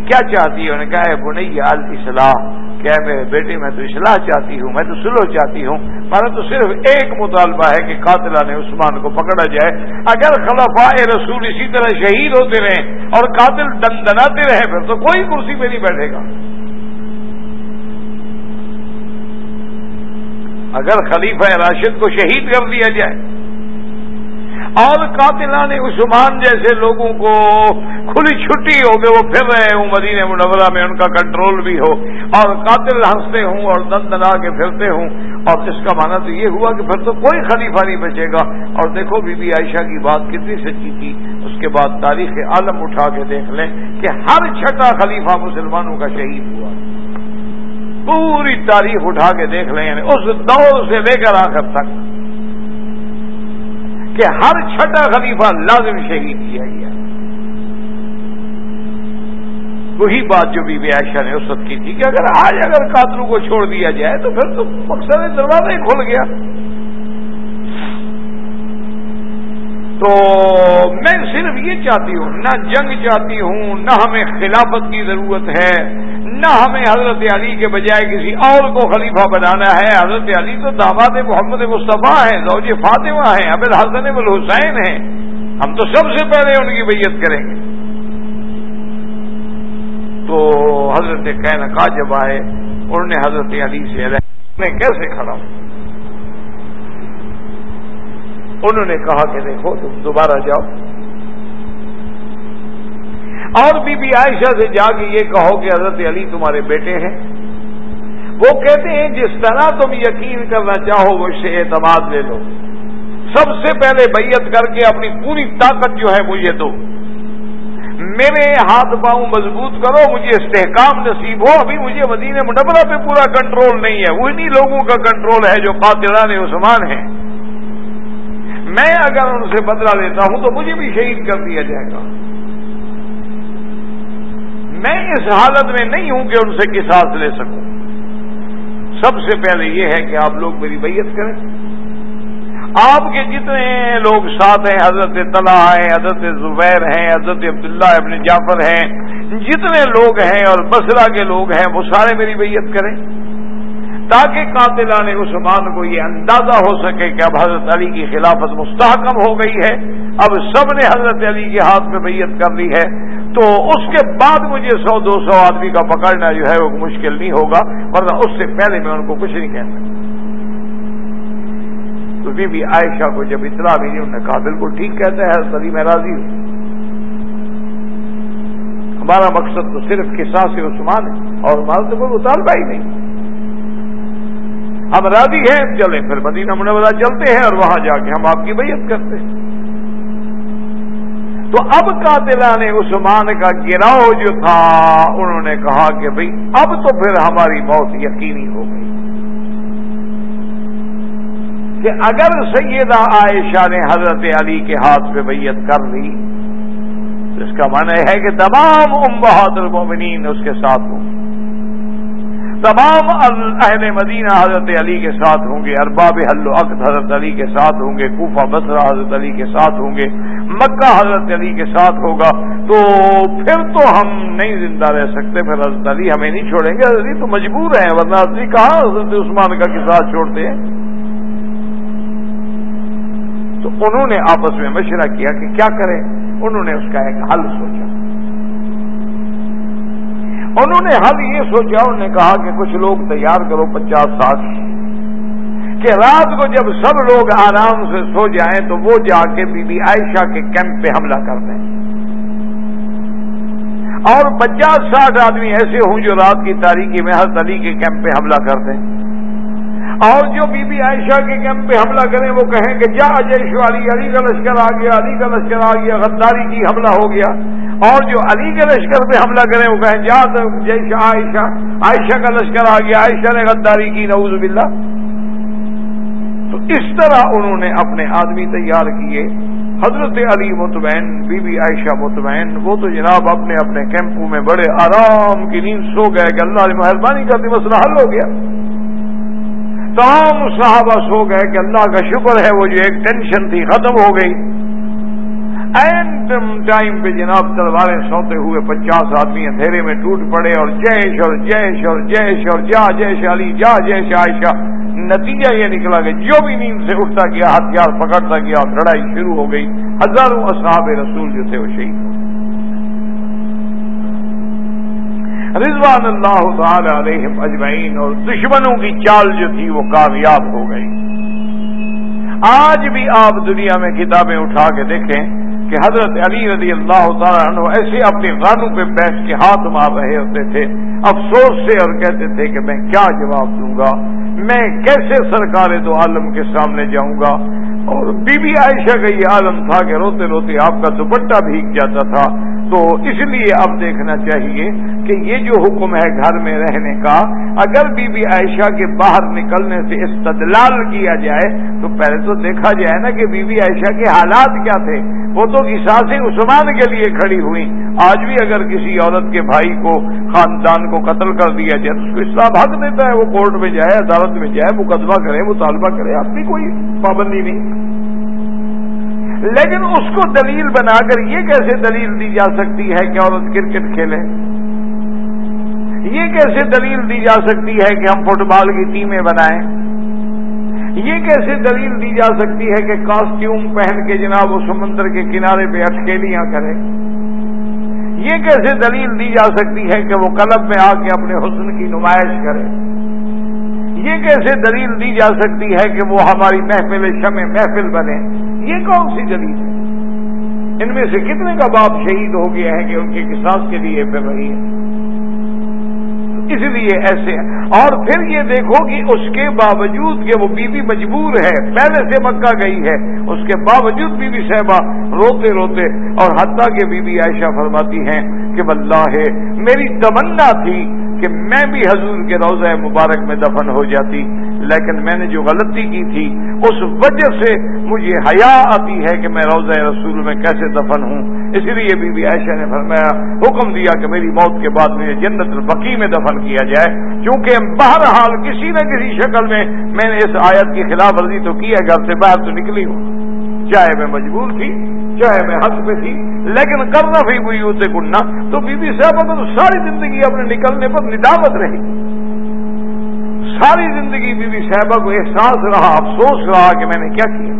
کیا چاہتی ہے؟ انہوں نے کہا ہے بنیا الاسلام۔ کیا میرے بیٹے میں تو اصلاح چاہتی ہوں، میں تو سلو چاہتی ہوں مانا تو صرف ایک مطالبہ ہے کہ قاتلہ نے عثمان کو پکڑا جائے۔ اگر خلفاء رسول اسی طرح شہید ہوتے رہیں اور قاتل دن دناتے رہے پھر تو کوئی کرسی پہ نہیں بیٹھے گا۔ اگر خلیفہ راشد کو شہید کر دیا جائے اور قاتلان عثمان جیسے لوگوں کو کھلی چھٹی ہو کہ وہ پھر رہے ہوں، مدینہ منورہ میں ان کا کنٹرول بھی ہو اور قاتل ہنستے ہوں اور دن دنا کے پھرتے ہوں۔ اور اس کا معنی تو یہ ہوا کہ پھر تو کوئی خلیفہ نہیں بچے گا۔ اور دیکھو بی بی عائشہ کی بات کتنی سچی تھی۔ اس کے بعد تاریخ عالم اٹھا کے دیکھ لیں کہ ہر چھٹا خلیفہ مسلمانوں کا شہید ہوا۔ پوری تاریخ اٹھا کے دیکھ لیں یعنی اس دور سے لے کر آخر تک۔ کہ ہر چھٹا خلیفہ لازم شہید کیا گیا۔ وہی بات جو بی بی عائشہ نے اس وقت کی تھی کہ اگر آج اگر قاتلوں کو چھوڑ دیا جائے تو پھر تو مقصد دروازہ ہی کھل گیا۔ تو میں صرف یہ چاہتی ہوں، نہ جنگ چاہتی ہوں، نہ ہمیں خلافت کی ضرورت ہے۔ نہ ہمیں حضرت علی کے بجائے کسی اور کو خلیفہ بنانا ہے۔ حضرت علی تو دعوت محمد مصطفیٰ ہیں، زوج فاطمہ ہیں اب الحسن الحسین ہیں۔ ہم تو سب سے پہلے ان کی بیت کریں گے۔ تو حضرت کہنا کا جب آئے انہوں نے حضرت علی سے کیسے کھڑا ہوں؟ انہوں نے کہا کہ دیکھو، تم دوبارہ جاؤ۔ اور بی بی عائشہ سے جا کے یہ کہو کہ حضرت علی تمہارے بیٹے ہیں۔ وہ کہتے ہیں، جس طرح تم یقین کرنا چاہو، وہ سے اعتماد لے لو۔ سب سے پہلے بیعت کر کے اپنی پوری طاقت جو ہے مجھے دو۔ میرے ہاتھ پاؤں مضبوط کرو، مجھے استحکام نصیب ہو۔ ابھی مجھے مدینہ منورہ پہ پورا کنٹرول نہیں ہے۔ انہی لوگوں کا کنٹرول ہے جو قاتلان عثمان ہیں۔ میں اگر ان سے بدلا لیتا ہوں تو مجھے بھی شہید کر دیا جائے گا۔ میں اس حالت میں نہیں ہوں کہ ان سے کساس لے سکوں۔ سب سے پہلے یہ ہے کہ آپ لوگ میری بیعت کریں۔ آپ کے جتنے لوگ ساتھ ہیں، حضرت طلحہ ہیں، حضرت زبیر ہیں، حضرت عبداللہ ابن جعفر ہیں، جتنے لوگ ہیں اور بسرا کے لوگ ہیں، وہ سارے میری بیعت کریں۔ تاکہ قاتلان عثمان کو یہ اندازہ ہو سکے کہ اب حضرت علی کی خلافت مستحکم ہو گئی ہے۔ اب سب نے حضرت علی کے ہاتھ میں بیعت کر لی ہے۔ تو اس کے بعد مجھے سو دو سو آدمی کا پکڑنا جو ہے وہ مشکل نہیں ہوگا، ورنہ اس سے پہلے میں ان کو کچھ نہیں کہہ سکتا تو بی بی عائشہ کو جب اطلاع بھی نہیں انہوں نے کہا، بالکل ٹھیک کہتا ہے علی میں راضی ہوں۔ ہمارا مقصد تو صرف قصہ سے عثمان ہے، اور ہمارا تو کوئی مطالبہ ہی نہیں۔ ہم راضی ہیں، چلیں پھر مدینہ منورہ چلتے ہیں اور وہاں جا کے ہم آپ کی بیعت کرتے ہیں۔ تو اب قاتلان عثمان کا گراؤ جو تھا، انہوں نے کہا کہ بھئی اب تو پھر ہماری موت یقینی ہو گئی۔ کہ اگر سیدہ عائشہ نے حضرت علی کے ہاتھ پہ بیعت کر لی، تو اس کا معنی ہے کہ تمام ام بہادر المومنین اس کے ساتھ ہوں تمام اہل مدینہ حضرت علی کے ساتھ ہوں گے، ارباب حل عقد حضرت علی کے ساتھ ہوں گے، کوفہ بسرا حضرت علی کے ساتھ ہوں گے۔ مکہ حضرت علی کے ساتھ ہوگا، تو پھر تو ہم نہیں زندہ رہ سکتے، پھر حضرت علی ہمیں نہیں چھوڑیں گے۔ حضرت علی تو مجبور ہیں، ورنہ علی کہاں حضرت عثمان کا کسا چھوڑتے ہیں؟ تو انہوں نے آپس میں مشورہ کیا کہ کیا کریں؟ انہوں نے اس کا ایک حل سوچا۔ انہوں نے حل یہ سوچا، انہوں نے کہا کہ کچھ لوگ تیار کرو پچاس ساٹھ کہ رات کو جب سب لوگ آرام سے سو جائیں تو وہ جا کے بی بی عائشہ کے کیمپ پہ حملہ کر دیں۔ اور پچاس ساٹھ آدمی ایسے ہوں جو رات کی تاریخی میں ہر علی کے کیمپ پہ حملہ کر دیں۔ اور جو بی بی عائشہ کے کیمپ پہ حملہ کریں وہ کہیں کہ جا جیش علی علی کا لشکر آ گیا، علی کا لشکر آ گیا، غداری کی حملہ ہو گیا۔ اور جو علی کے لشکر پہ حملہ کریں وہ کہیں جا جیش عائشہ عائشہ کا لشکر آ گیا، عائشہ نے غداری کی، نعوذ باللہ۔ تو اس طرح انہوں نے اپنے آدمی تیار کیے۔ حضرت علی مطمئن، بی بی عائشہ مطمئن، وہ تو جناب اپنے اپنے کیمپوں میں بڑے آرام کی نیند سو گئے کہ اللہ نے مہربانی کرتی مسئلہ حل ہو گیا۔ تمام صحابہ سو گئے کہ اللہ کا شکر ہے، وہ جو ایک ٹینشن تھی، ختم ہو گئی۔ اینڈ ٹائم پہ جناب تلواریں سوتے ہوئے پچاس آدمی اندھیرے میں ٹوٹ پڑے اور جیش اور جیش اور جیش اور جا جیش علی، جا جیش عائشہ۔ نتیجہ یہ نکلا کہ جو بھی نیند سے اٹھتا گیا، ہتھیار پکڑتا گیا، اور لڑائی شروع ہو گئی، ہزاروں اصحاب رسول جو تھے وہ شہید ہو رضوان اللہ تعالی علیہم اجمعین، اور دشمنوں کی چال جو تھی وہ کامیاب ہو گئی۔ آج بھی آپ دنیا میں کتابیں اٹھا کے دیکھیں کہ حضرت علی رضی اللہ تعالیٰ عنہ ایسے اپنے غانوں پہ بیٹھ کے ہاتھ مار رہے ہوتے تھے، افسوس سے اور کہتے تھے کہ میں کیا جواب دوں گا؟ میں کیسے سرکار دو عالم کے سامنے جاؤں گا؟ اور بی بی عائشہ کا یہ عالم تھا کہ روتے روتے آپ کا دوپٹہ بھیگ جاتا تھا۔ تو اس لیے اب دیکھنا چاہیے کہ یہ جو حکم ہے گھر میں رہنے کا، اگر بی بی عائشہ کے باہر نکلنے سے استدلال کیا جائے، تو پہلے تو دیکھا جائے نا کہ بی بی عائشہ کے حالات کیا تھے۔ وہ تو اساسیں عثمان کے لیے کھڑی ہوئی آج بھی اگر کسی عورت کے بھائی کو، خاندان کو قتل کر دیا جائے، تو اس کو اسلام حق دیتا ہے۔ وہ کورٹ میں جائے، عدالت میں جائے، مقدمہ کرے، مطالبہ کرے، اپنی کوئی پابندی نہیں۔ لیکن اس کو دلیل بنا کر یہ کیسے دلیل دی جا سکتی ہے کہ عورت کرکٹ کھیلے؟ یہ کیسے دلیل دی جا سکتی ہے کہ ہم فٹ بال کی ٹیمیں بنائیں؟ یہ کیسے دلیل دی جا سکتی ہے کہ کاسٹیوم پہن کے جناب وہ سمندر کے کنارے پہ اٹکیلیاں کرے؟ یہ کیسے دلیل دی جا سکتی ہے کہ وہ کلب میں آ کے اپنے حسن کی نمائش کرے؟ یہ کیسے دلیل دی جا سکتی ہے کہ وہ ہماری محفل شمع محفل بنے؟ یہ کون سی دلیل ہے؟ ان میں سے کتنے کا باپ شہید ہو گیا ہے کہ ان کے کساس کے لیے پھر رہی ہے؟ اس لیے ایسے اور پھر یہ دیکھو کہ اس کے باوجود کہ وہ بیوی مجبور ہے، پہلے سے مکہ گئی ہے، اس کے باوجود بیوی صاحبہ روتے روتے اور حتیٰ کے بیوی عائشہ فرماتی ہیں کہ واللہ ہے میری تمنا تھی کہ میں بھی حضور کے روزہ مبارک میں دفن ہو جاتی۔ لیکن میں نے جو غلطی کی تھی، اس وجہ سے مجھے حیا آتی ہے کہ میں روزہ رسول میں کیسے دفن ہوں۔ اسی لیے بی بی عائشہ نے فرمایا، حکم دیا کہ میری موت کے بعد مجھے جنت البقی میں دفن کیا جائے۔ کیونکہ بہرحال کسی نہ کسی شکل میں میں نے اس آیت کی خلاف ورزی تو کی ہے، گھر سے باہر تو نکلی ہوں۔ چاہے میں مجبور تھی، چاہے میں حق پہ تھی، لیکن کرنا بھی ہوئی اسے گننا تو بی بی صاحبہ کو تو ساری زندگی اپنے نکلنے پر ندامت رہی۔ ساری زندگی بی بی صاحبہ کو احساس رہا، افسوس رہا کہ میں نے کیا کیا؟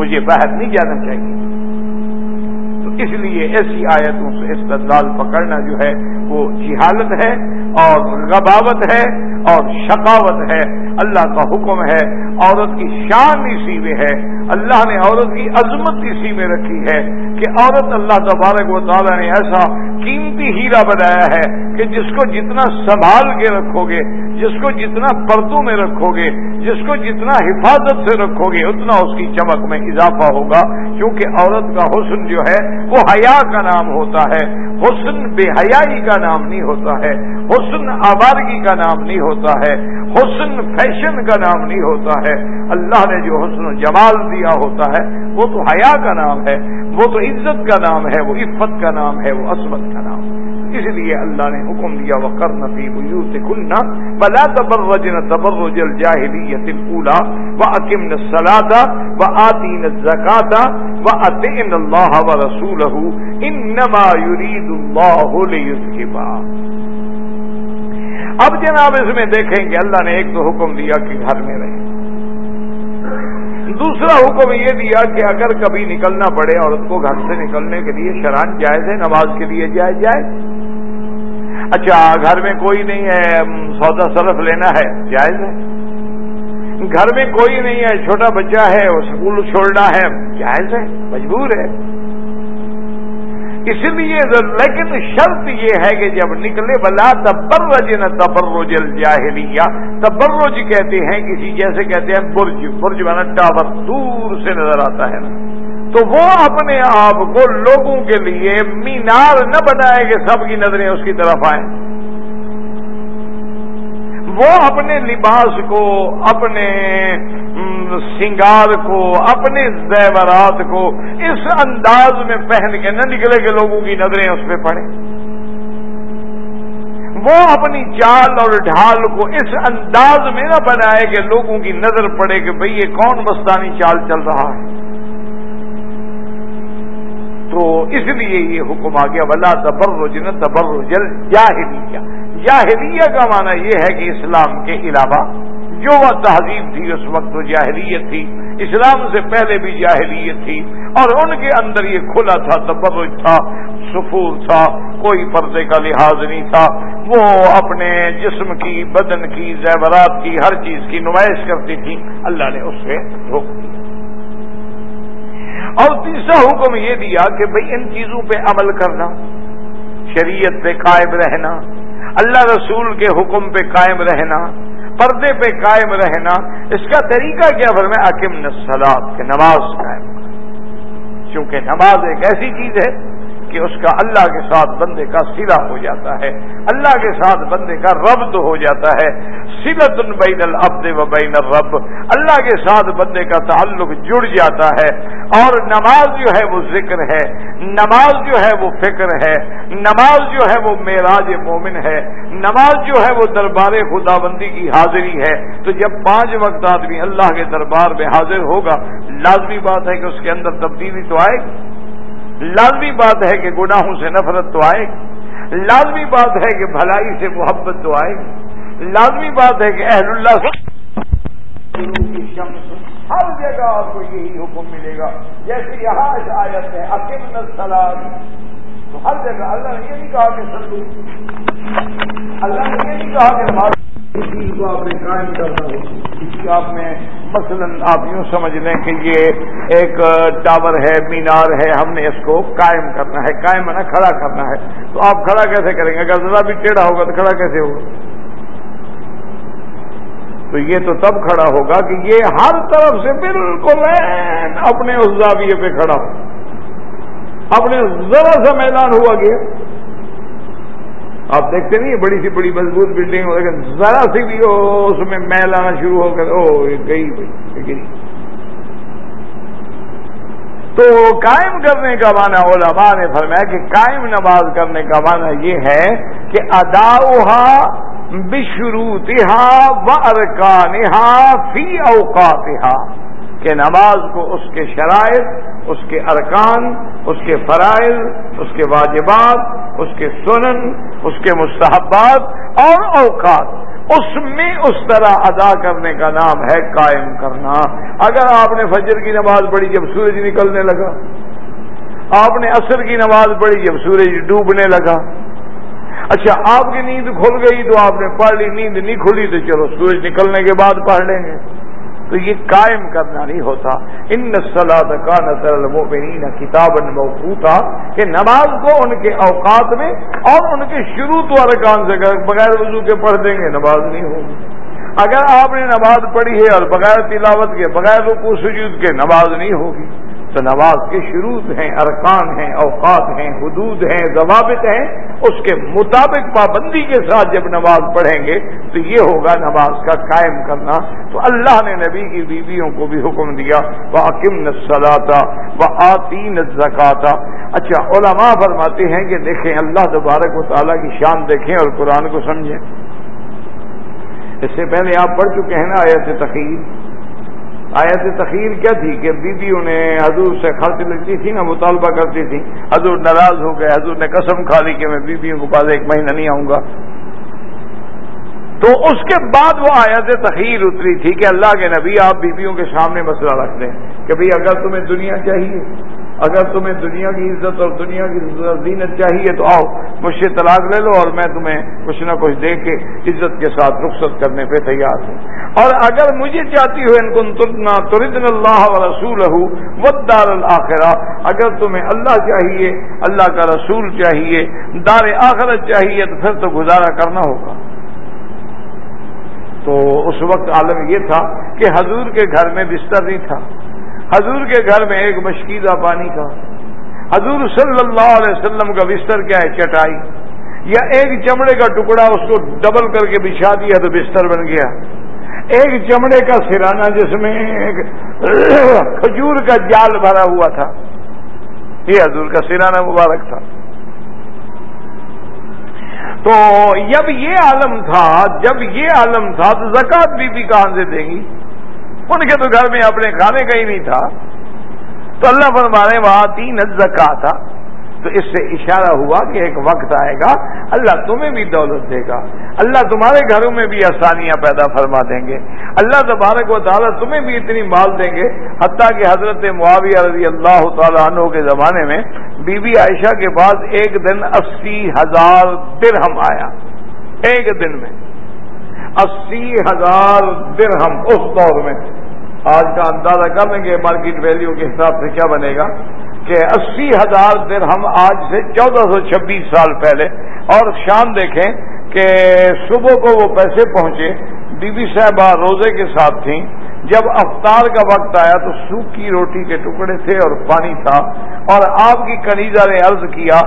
مجھے باہر نہیں جانا چاہیے۔ تو اس لیے ایسی آیتوں سے استدلال پکڑنا جو ہے وہ جہالت ہے اور غباوت ہے اور شکاوت ہے۔ اللہ کا حکم ہے۔ عورت کی شان اسی میں ہے۔ اللہ نے عورت کی عظمت اسی میں رکھی ہے کہ عورت اللہ تبارک و تعالیٰ نے ایسا قیمتی ہیرا بنایا ہے کہ جس کو جتنا سنبھال کے رکھو گے، جس کو جتنا پردوں میں رکھو گے، جس کو جتنا حفاظت سے رکھو گے، اتنا اس کی چمک میں اضافہ ہوگا۔ کیونکہ عورت کا حسن جو ہے، وہ حیا کا نام ہوتا ہے۔ حسن بے حیائی کا نام نہیں ہوتا ہے۔ حسن آبادگی کا نام نہیں ہوتا ہے۔ حسن فیشن کا نام نہیں ہوتا ہے۔ اللہ نے جو حسن و جمال دیا ہوتا ہے، وہ تو حیا کا نام ہے، وہ تو عزت کا نام ہے، وہ عفت کا نام ہے، وہ عصمت کا نام ہے۔ اس لیے اللہ نے حکم دیا وہ کر نفی بو سے کھلنا بلا تبر نہ تبر جل اولا و عکم نہ سلادا و آتی نہ زکاتا و عطین اللہ و رسول ان نما یرید اللہ اب جناب اس میں دیکھیں کہ اللہ نے ایک تو حکم دیا کہ گھر میں رہے۔ دوسرا حکم یہ دیا کہ اگر کبھی نکلنا پڑے عورت کو گھر سے نکلنے کے لیے شران جائز ہے، نماز کے لیے جائز جائز۔ اچھا گھر میں کوئی نہیں ہے سودا سرف لینا ہے، جائز ہے؟ گھر میں کوئی نہیں ہے، چھوٹا بچہ ہے اسکول چھوڑنا ہے، جائز ہے؟ مجبور ہے۔ اس لیے لیکن شرط یہ ہے کہ جب نکلے، بلا تبرج نہ تبرج الجاہلیہ۔ تبرج کہتے ہیں، کسی جیسے کہتے ہیں، برج برج بنا ٹاور، دور سے نظر آتا ہے۔ نا تو وہ اپنے آپ کو لوگوں کے لیے مینار نہ بنائے کہ سب کی نظریں اس کی طرف آئیں۔ وہ اپنے لباس کو، اپنے سنگار کو، اپنے زیورات کو اس انداز میں پہن کے نہ نکلے کہ لوگوں کی نظریں اس پہ پڑے وہ اپنی چال اور ڈھال کو اس انداز میں نہ بنائے کہ لوگوں کی نظر پڑے کہ بھئی یہ کون مستانی چال چل رہا ہے۔ تو اس لیے یہ حکم آ گیا بلا تبر جن تبر جل جاہلیہ جاہلیہ کا معنی یہ ہے کہ اسلام کے علاوہ جو وہ تہذیب تھی، اس وقت وہ جاہلیت تھی، اسلام سے پہلے بھی جاہلیت تھی، اور ان کے اندر یہ کھلا تھا، تبرج تھا سفور تھا، کوئی پردے کا لحاظ نہیں تھا۔ وہ اپنے جسم کی، بدن کی، زیورات کی، ہر چیز کی نمائش کرتی تھی اللہ نے اس سے روک دیا اور تیسرا حکم یہ دیا کہ بھئی ان چیزوں پہ عمل کرنا، شریعت پہ قائم رہنا، اللہ رسول کے حکم پہ قائم رہنا، پردے پہ قائم رہنا، اس کا طریقہ کیا؟ فرمائے عکم نسلات کے نماز قائم چونکہ نماز ایک ایسی چیز ہے کہ اس کا اللہ کے ساتھ بندے کا سلا ہو جاتا ہے۔ اللہ کے ساتھ بندے کا رب تو ہو جاتا ہے۔ سلت بین العبد و بین الرب۔ اللہ کے ساتھ بندے کا تعلق جڑ جاتا ہے۔ اور نماز جو ہے وہ ذکر ہے۔ نماز جو ہے وہ فکر ہے۔ نماز جو ہے وہ معراج مومن ہے۔ نماز جو ہے وہ دربار خدا بندی کی حاضری ہے۔ تو جب پانچ وقت آدمی اللہ کے دربار میں حاضر ہوگا، لازمی بات ہے کہ اس کے اندر تبدیلی تو آئے گی۔ لازمی بات ہے کہ گناہوں سے نفرت تو آئے گی۔ لازمی بات ہے کہ بھلائی سے محبت تو آئے گی۔ لازمی بات ہے کہ اہل اللہ سے ہر جگہ آپ کو یہی حکم ملے گا۔ جیسے یہاں آیت ہے اکیم سلام تو ہر جگہ اللہ نے یہ نہیں کہا کہ سلو اللہ نے یہ نہیں کہا کہ چیز کو آپ نے قائم کرنا ہو، کسی آپ میں مثلا آپ یوں سمجھ لیں کہ یہ ایک ٹاور ہے، مینار ہے، ہم نے اس کو قائم کرنا ہے، قائم ہے نا کھڑا کرنا ہے۔ تو آپ کھڑا کیسے کریں گے؟ اگر ذرا بھی ٹیڑھا ہوگا تو کھڑا کیسے ہوگا؟ تو یہ تو تب کھڑا ہوگا کہ یہ ہر طرف سے بالکل اپنے اس زاویے پہ کھڑا ہو۔ اپنے ذرا سا میدان ہوا گیا۔ آپ دیکھتے نہیں بڑی سی بڑی مضبوط بلڈنگ ہو، لیکن ذرا سی بھی ہو، اس میں میل آنا شروع ہو کر او گئی گئی۔ تو قائم کرنے کا معنی علماء نے فرمایا کہ قائم نماز کرنے کا معنی یہ ہے کہ اداؤ بشروطہ و ارکانہ فی اوقاتہ کہ نماز کو اس کے شرائط، اس کے ارکان، اس کے فرائض، اس کے واجبات، اس کے سنن، اس کے مستحبات اور اوقات۔ اس میں اس طرح ادا کرنے کا نام ہے قائم کرنا۔ اگر آپ نے فجر کی نماز پڑھی جب سورج نکلنے لگا، آپ نے عصر کی نماز پڑھی جب سورج ڈوبنے لگا اچھا آپ کی نیند کھل گئی تو آپ نے پڑھ لی، نیند نہیں کھلی تو چلو سورج نکلنے کے بعد پڑھ لیں گے۔ تو یہ قائم کرنا نہیں ہوتا۔ ان سلاد کا نظر المومنین کتاب موقوتا۔ کہ نماز کو ان کے اوقات میں اور ان کے شروع تو ارکان سے بغیر وضو کے پڑھ دیں گے، نماز نہیں ہوگی۔ اگر آپ نے نماز پڑھی ہے اور بغیر تلاوت کے، بغیر رکو سجود کے، نماز نہیں ہوگی۔ تو نماز کے شروع ہیں، ارکان ہیں، اوقات ہیں، حدود ہیں، ضوابط ہیں، اس کے مطابق پابندی کے ساتھ جب نماز پڑھیں گے تو یہ ہوگا نماز کا قائم کرنا۔ تو اللہ نے نبی کی بیویوں کو بھی حکم دیا وہ عکم نسلاتا وہ آتی نزکاتا اچھا علماء فرماتے ہیں کہ دیکھیں، اللہ تبارک و تعالیٰ کی شان دیکھیں اور قرآن کو سمجھیں۔ اس سے پہلے آپ پڑھ چکے ہیں نا آیت تقیر آیت تخیر کیا تھی کہ بیویوں نے حضور سے خرچ لگتی تھی نا، مطالبہ کرتی تھی۔ حضور ناراض ہو گئے، حضور نے قسم کھا لی کہ میں بیویوں کے پاس ایک مہینہ نہیں آؤں گا۔ تو اس کے بعد وہ آیت تخیر اتری تھی کہ اللہ کے نبی آپ بیویوں کے سامنے مسئلہ رکھ دیں کہ بھئی اگر تمہیں دنیا چاہیے۔ اگر تمہیں دنیا کی عزت اور دنیا کی زینت چاہیے تو آؤ، مجھ سے طلاق لے لو اور میں تمہیں کچھ نہ کچھ دے کے عزت کے ساتھ رخصت کرنے پہ تیار ہوں۔ اور اگر مجھے چاہتی ہو، ان کو تردن اللہ و رسول ہوں دار الآخرہ اگر تمہیں اللہ چاہیے، اللہ کا رسول چاہیے، دار آخرت چاہیے، تو پھر تو گزارا کرنا ہوگا۔ تو اس وقت عالم یہ تھا کہ حضور کے گھر میں بستر نہیں تھا۔ حضور کے گھر میں ایک مشکیزہ پانی کا حضور صلی اللہ علیہ وسلم کا بستر کیا ہے؟ چٹائی۔ یا ایک چمڑے کا ٹکڑا اس کو ڈبل کر کے بچھا دیا تو بستر بن گیا۔ ایک چمڑے کا سرانہ جس میں ایک کھجور کا جال بھرا ہوا تھا۔ یہ حضور کا سرانہ مبارک تھا۔ تو جب یہ عالم تھا، جب یہ عالم تھا تو زکات بی بی کہاں سے دیں گی؟ ان کے تو گھر میں اپنے کھانے کا ہی نہیں تھا۔ تو اللہ فرمانے وہاں تین زکا تھا تو اس سے اشارہ ہوا کہ ایک وقت آئے گا، اللہ تمہیں بھی دولت دے گا۔ اللہ تمہارے گھروں میں بھی آسانیاں پیدا فرما دیں گے۔ اللہ تبارک و تعالیٰ تمہیں بھی اتنی مال دیں گے۔ حتیٰ کہ حضرت معاویہ رضی اللہ تعالیٰ عنہ کے زمانے میں بی بی عائشہ کے پاس ایک دن اسی ہزار درہم آیا۔ ایک دن میں۔ اسی ہزار درہم اس دور میں۔ آج کا اندازہ کر لیں گے مارکیٹ ویلیو کے حساب سے کیا بنے گا کہ اسی ہزار درہم آج سے چودہ سو چھبیس سال پہلے۔ اور شام دیکھیں کہ صبح کو وہ پیسے پہنچے۔ بی بی صاحبہ روزے کے ساتھ تھیں۔ جب افطار کا وقت آیا تو سوکھی روٹی کے ٹکڑے تھے اور پانی تھا۔ اور آپ کی کنیزہ نے عرض کیا،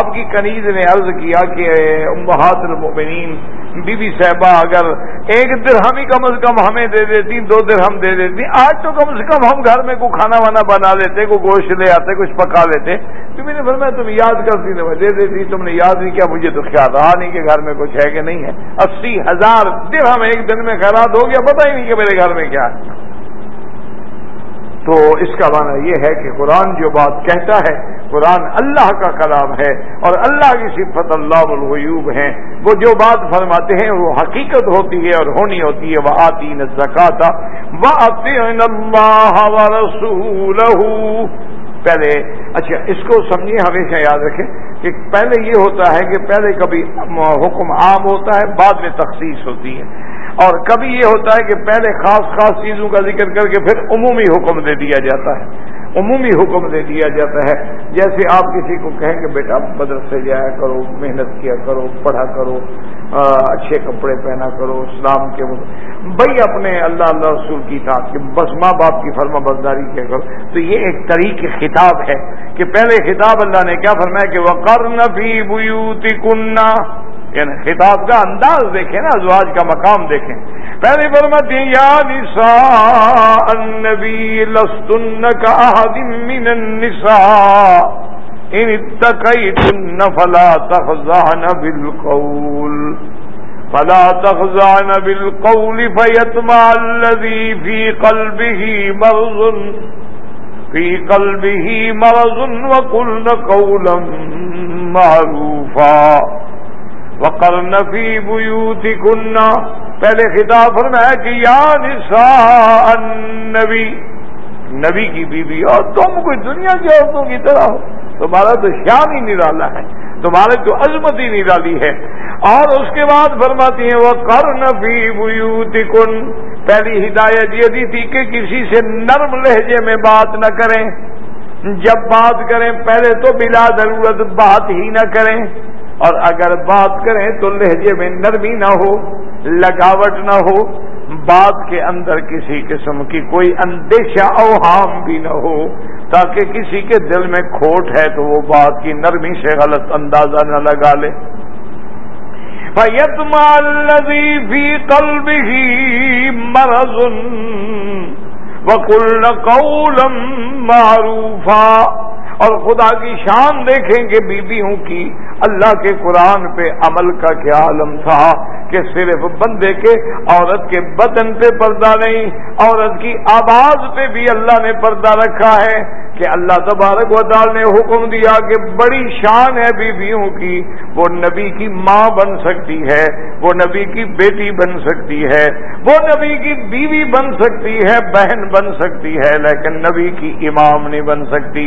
آپ کی کنیز نے عرض کیا کہ امہات المؤمنین بی بی صاحبہ اگر ایک درہم ہی کم از کم ہمیں دے دیتی، دو درہم دے دیتی۔ آج تو کم سے کم ہم گھر میں کوئی کھانا وانا بنا لیتے، کوئی گوشت لے آتے، کچھ پکا لیتے۔ تو میں نے فرمایا، تم یاد کرتی تو میں دے دیتی، تم نے یاد نہیں کیا، مجھے تو خیال رہا نہیں کہ گھر میں کچھ ہے کہ نہیں ہے۔ اسی ہزار درہم ایک دن میں خیرات ہو گیا، پتہ ہی نہیں کہ میرے گھر میں کیا ہے۔ تو اس کا معنی یہ ہے کہ قرآن جو بات کہتا ہے، قرآن اللہ کا کلام ہے اور اللہ کی صفت اللہ الغیوب ہیں۔ وہ جو بات فرماتے ہیں، وہ حقیقت ہوتی ہے اور ہونی ہوتی ہے۔ وہ آتی نزکاتا وہ اللہ رسول پہلے اچھا اس کو سمجھیے، ہمیشہ یاد رکھیں کہ پہلے یہ ہوتا ہے کہ پہلے کبھی حکم عام ہوتا ہے، بعد میں تخصیص ہوتی ہے۔ اور کبھی یہ ہوتا ہے کہ پہلے خاص خاص چیزوں کا ذکر کر کے پھر عمومی حکم دے دیا جاتا ہے۔ عمومی حکم دے دیا جاتا ہے۔ جیسے آپ کسی کو کہیں کہ بیٹا مدرسے جایا کرو، محنت کیا کرو، پڑھا کرو اچھے کپڑے پہنا کرو، اسلام کے بھائی اپنے اللہ اللہ رسول کی تھا کہ بس ماں باپ کی فرما برداری کیا کرو۔ تو یہ ایک طریق خطاب ہے کہ پہلے خطاب اللہ نے کیا فرمایا کہ وہ کرن بھی بوتی کنہ یعنی خطاب کا انداز دیکھیں نا، ازواج کا مقام دیکھیں۔ پہلی فرمتی یا نساء النبی لستن کا من النساء، ان اتقیتن فلا تخزعن بالقول۔ فلا تخزعن بالقول فيطمع الذي في قلبه مرض۔ في قلبه مرض، وقلن قولا معروفا۔ وقر نفی بوتی کنہ پہلے خطاب فرمایا کہ یا نساء النبی، نبی کی بیوی، اور تم کوئی دنیا کی عورتوں کی طرح ہو۔ تمہارا تو شان ہی نرالا ہے، تمہارے تو عظمت ہی نرالی ہے۔ اور اس کے بعد فرماتی ہیں وہ کر نفی بوتی کن پہلی ہدایت یہ دی تھی کہ کسی سے نرم لہجے میں بات نہ کریں۔ جب بات کریں، پہلے تو بلا ضرورت بات ہی نہ کریں۔ اور اگر بات کریں تو لہجے میں نرمی نہ ہو، لگاوٹ نہ ہو، بات کے اندر کسی قسم کی کوئی اندیشہ اوہام بھی نہ ہو، تاکہ کسی کے دل میں کھوٹ ہے تو وہ بات کی نرمی سے غلط اندازہ نہ لگا لے۔ فی قلب ہی مرض وکل قولم معروفا۔ اور خدا کی شان دیکھیں گے بیویوں کی، اللہ کے قرآن پہ عمل کا کیا عالم تھا کہ صرف بندے کے، عورت کے بدن پہ پردہ نہیں، عورت کی آواز پہ بھی اللہ نے پردہ رکھا ہے کہ اللہ تبارک و تعالی نے حکم دیا کہ بڑی شان ہے بیویوں کی، وہ نبی کی ماں بن سکتی ہے، وہ نبی کی بیٹی بن سکتی ہے، وہ نبی کی بیوی بن سکتی ہے، بہن بن سکتی ہے، لیکن نبی کی امام نہیں بن سکتی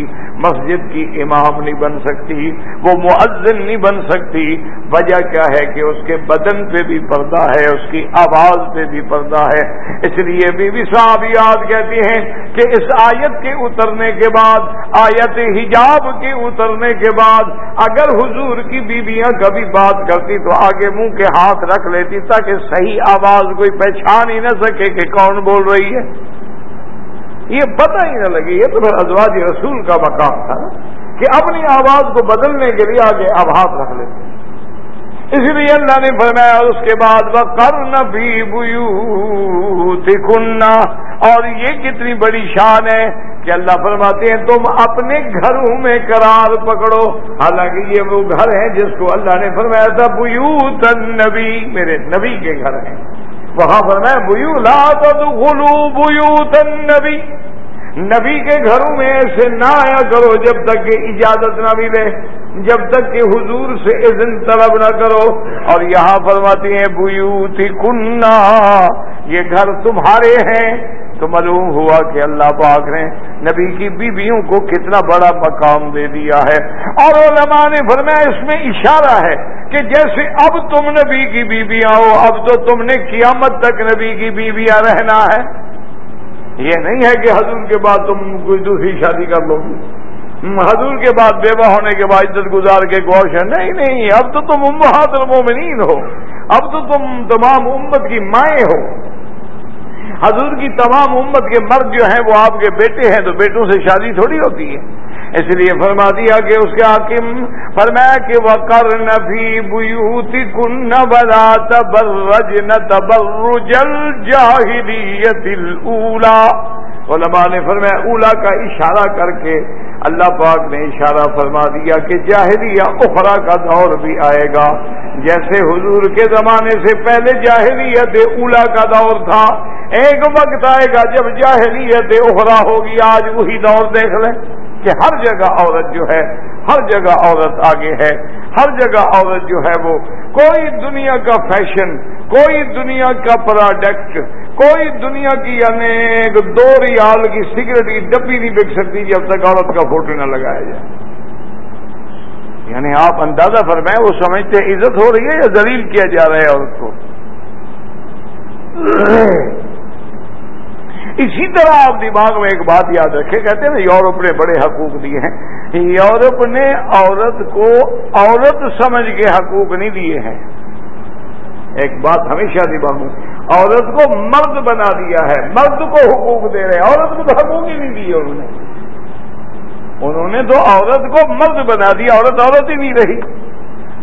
مسجد کی امام نہیں بن سکتی، وہ معذن نہیں بن سکتی۔ وجہ کیا ہے کہ اس کے بدن پہ بھی پردہ ہے، اس کی آواز پہ بھی پردہ ہے۔ اس لیے بی بی صاحب یاد کہتی ہیں کہ اس آیت کے اترنے کے بعد، آیت حجاب کے اترنے کے بعد اگر حضور کی بیویاں کبھی بات کرتی تو آگے منہ کے ہاتھ رکھ لیتی تاکہ صحیح آواز کوئی پہچان ہی نہ سکے کہ کون بول رہی ہے۔ یہ پتہ ہی نہ لگی، یہ تو پھر ازواج رسول کا مقام تھا کہ اپنی آواز کو بدلنے کے لیے آگے اب ہاتھ رکھ لیتے اس لیے اللہ نے فرمایا، اس کے بعد وہ کرن بھی بو اور یہ کتنی بڑی شان ہے کہ اللہ فرماتے ہیں، تم اپنے گھروں میں قرار پکڑو۔ حالانکہ یہ وہ گھر ہیں جس کو اللہ نے فرمایا تھا بوت نبی میرے نبی کے گھر ہیں۔ وہاں فرمایا بو لا تو بوت نبی نبی کے گھروں میں ایسے نہ آیا کرو جب تک کہ اجازت نہ ملے، جب تک کہ حضور سے اذن طلب نہ کرو۔ اور یہاں فرماتی ہیں بوتی کنہ یہ گھر تمہارے ہیں تو معلوم ہوا کہ اللہ پاک نے نبی کی بیویوں کو کتنا بڑا مقام دے دیا ہے۔ اور علماء نے فرمایا، اس میں اشارہ ہے کہ جیسے اب تم نبی کی بیویاں ہو، اب تو تم نے قیامت تک نبی کی بیویاں رہنا ہے۔ یہ نہیں ہے کہ حضور کے بعد تم کوئی دوسری شادی کر لو۔ گی حضور کے بعد بیوہ ہونے کے بعد عزت گزار کے گوش ہے۔ نہیں نہیں، اب تو تم امہات المومنین ہو۔ اب تو تم تمام امت کی مائیں ہو۔ حضور کی تمام امت کے مرد جو ہیں وہ آپ کے بیٹے ہیں تو بیٹوں سے شادی تھوڑی ہوتی ہے۔ اس لیے فرما دیا کہ اس کے حاکم فرمایا کہ وہ کر نبی بوتی کن بلا تبرج نہ تبر جل جاہریت علماء نے فرمایا، اولا کا اشارہ کر کے اللہ پاک نے اشارہ فرما دیا کہ جاہلیہ اخرا کا دور بھی آئے گا۔ جیسے حضور کے زمانے سے پہلے جاہلیت اولا کا دور تھا، ایک وقت آئے گا جب جاہلیت اخرا ہوگی، آج وہی دور دیکھ لیں۔ کہ ہر جگہ عورت جو ہے، ہر جگہ عورت آگے ہے۔ ہر جگہ عورت جو ہے وہ، کوئی دنیا کا فیشن، کوئی دنیا کا پروڈکٹ کوئی دنیا کی یعنی دو ریال کی سگریٹ کی ڈبی نہیں بک سکتی جب تک عورت کا فوٹو نہ لگایا جائے۔ یعنی آپ اندازہ فرمائیں، وہ سمجھتے عزت ہو رہی ہے یا دلیل کیا جا رہا ہے عورت کو؟ اسی طرح آپ دماغ میں ایک بات یاد رکھے کہتے ہیں نا، یورپ نے بڑے حقوق دیے ہیں۔ یورپ نے عورت کو عورت سمجھ کے حقوق نہیں دیے ہیں۔ ایک بات ہمیشہ دماغ میں عورت کو مرد بنا دیا ہے، مرد کو حقوق دے رہے ہیں۔ عورت کو تو حقوق ہی نہیں دیے انہوں نے۔ انہوں نے تو عورت کو مرد بنا دیا، عورت عورت ہی نہیں رہی۔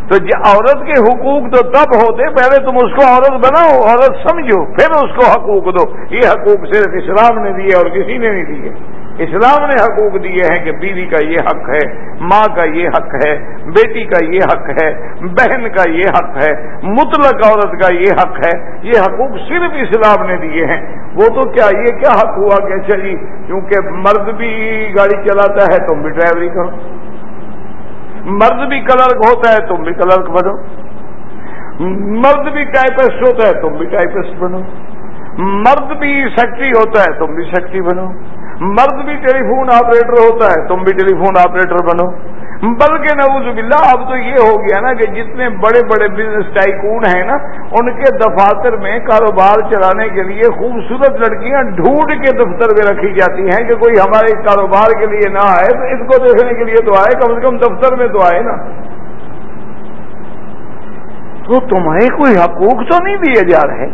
تو جی عورت کے حقوق تو تب ہوتے پہلے تم اس کو عورت بناؤ، عورت سمجھو، پھر اس کو حقوق دو۔ یہ حقوق صرف اسلام نے دیے اور کسی نے نہیں دیے۔ اسلام نے حقوق دیے ہیں کہ بیوی کا یہ حق ہے، ماں کا یہ حق ہے، بیٹی کا یہ حق ہے، بہن کا یہ حق ہے، مطلق عورت کا یہ حق ہے۔ یہ حقوق صرف اسلام نے دیے ہیں۔ وہ تو کیا، یہ کیا حق ہوا کہ چلی کیونکہ مرد بھی گاڑی چلاتا ہے تم بھی ڈرائیوری کرو۔ مرد بھی کلرک ہوتا ہے تم بھی کلرک بنو۔ مرد بھی ٹائپسٹ ہوتا ہے تم بھی ٹائپسٹ بنو۔ مرد بھی سیکٹری ہوتا ہے تم بھی سیکٹری بنو۔ مرد بھی ٹیلی فون آپریٹر ہوتا ہے تم بھی ٹیلی فون آپریٹر بنو۔ بلکہ نوز باللہ اب تو یہ ہو گیا نا کہ جتنے بڑے بڑے بزنس ٹائکون ہیں نا، ان کے دفاتر میں کاروبار چلانے کے لیے خوبصورت لڑکیاں ڈھونڈ کے دفتر میں رکھی جاتی ہیں کہ کوئی ہمارے کاروبار کے لیے نہ آئے، تو اس کو دیکھنے کے لیے تو آئے، کم سے کم دفتر میں تو آئے نا۔ تو تمہیں کوئی حقوق تو نہیں دیے جا رہے؟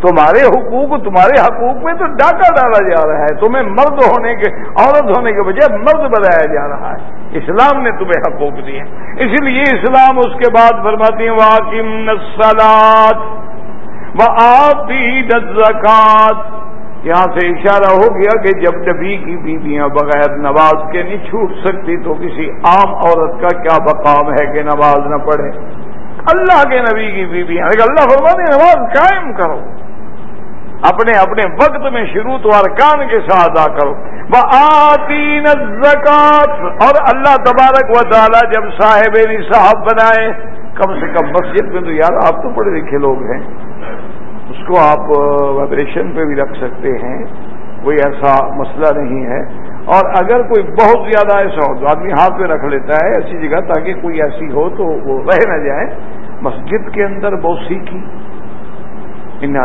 تمہارے حقوق تمہارے حقوق میں تو ڈاکہ ڈالا جا رہا ہے، تمہیں مرد ہونے کے، عورت ہونے کے بجائے مرد بنایا جا رہا ہے۔ اسلام نے تمہیں حقوق دیے۔ اسی لیے اسلام اس کے بعد فرماتی ہیں، واقم نسلات و آتی زکات یہاں سے اشارہ ہو گیا کہ جب نبی کی بیویاں بغیر نواز کے نہیں چھوٹ سکتی تو کسی عام عورت کا کیا مقام ہے کہ نماز نہ پڑھے؟ اللہ کے نبی کی بیویاں اللہ فرمانے نماز قائم کرو۔ اپنے اپنے وقت میں شروع تو ارکان کے ساتھ آ کرو وہ آتی زکات اور اللہ تبارک و تعالی جب صاحب صاحب بنائے، کم سے کم مسجد میں تو یار آپ تو پڑھے لکھے لوگ ہیں۔ اس کو آپ وائبریشن پہ بھی رکھ سکتے ہیں۔ کوئی ایسا مسئلہ نہیں ہے۔ اور اگر کوئی بہت زیادہ ایسا ہو تو آدمی ہاتھ میں رکھ لیتا ہے ایسی جگہ تاکہ کوئی ایسی ہو تو وہ رہ نہ جائے۔ مسجد کے اندر بہت سیکھی۔ انا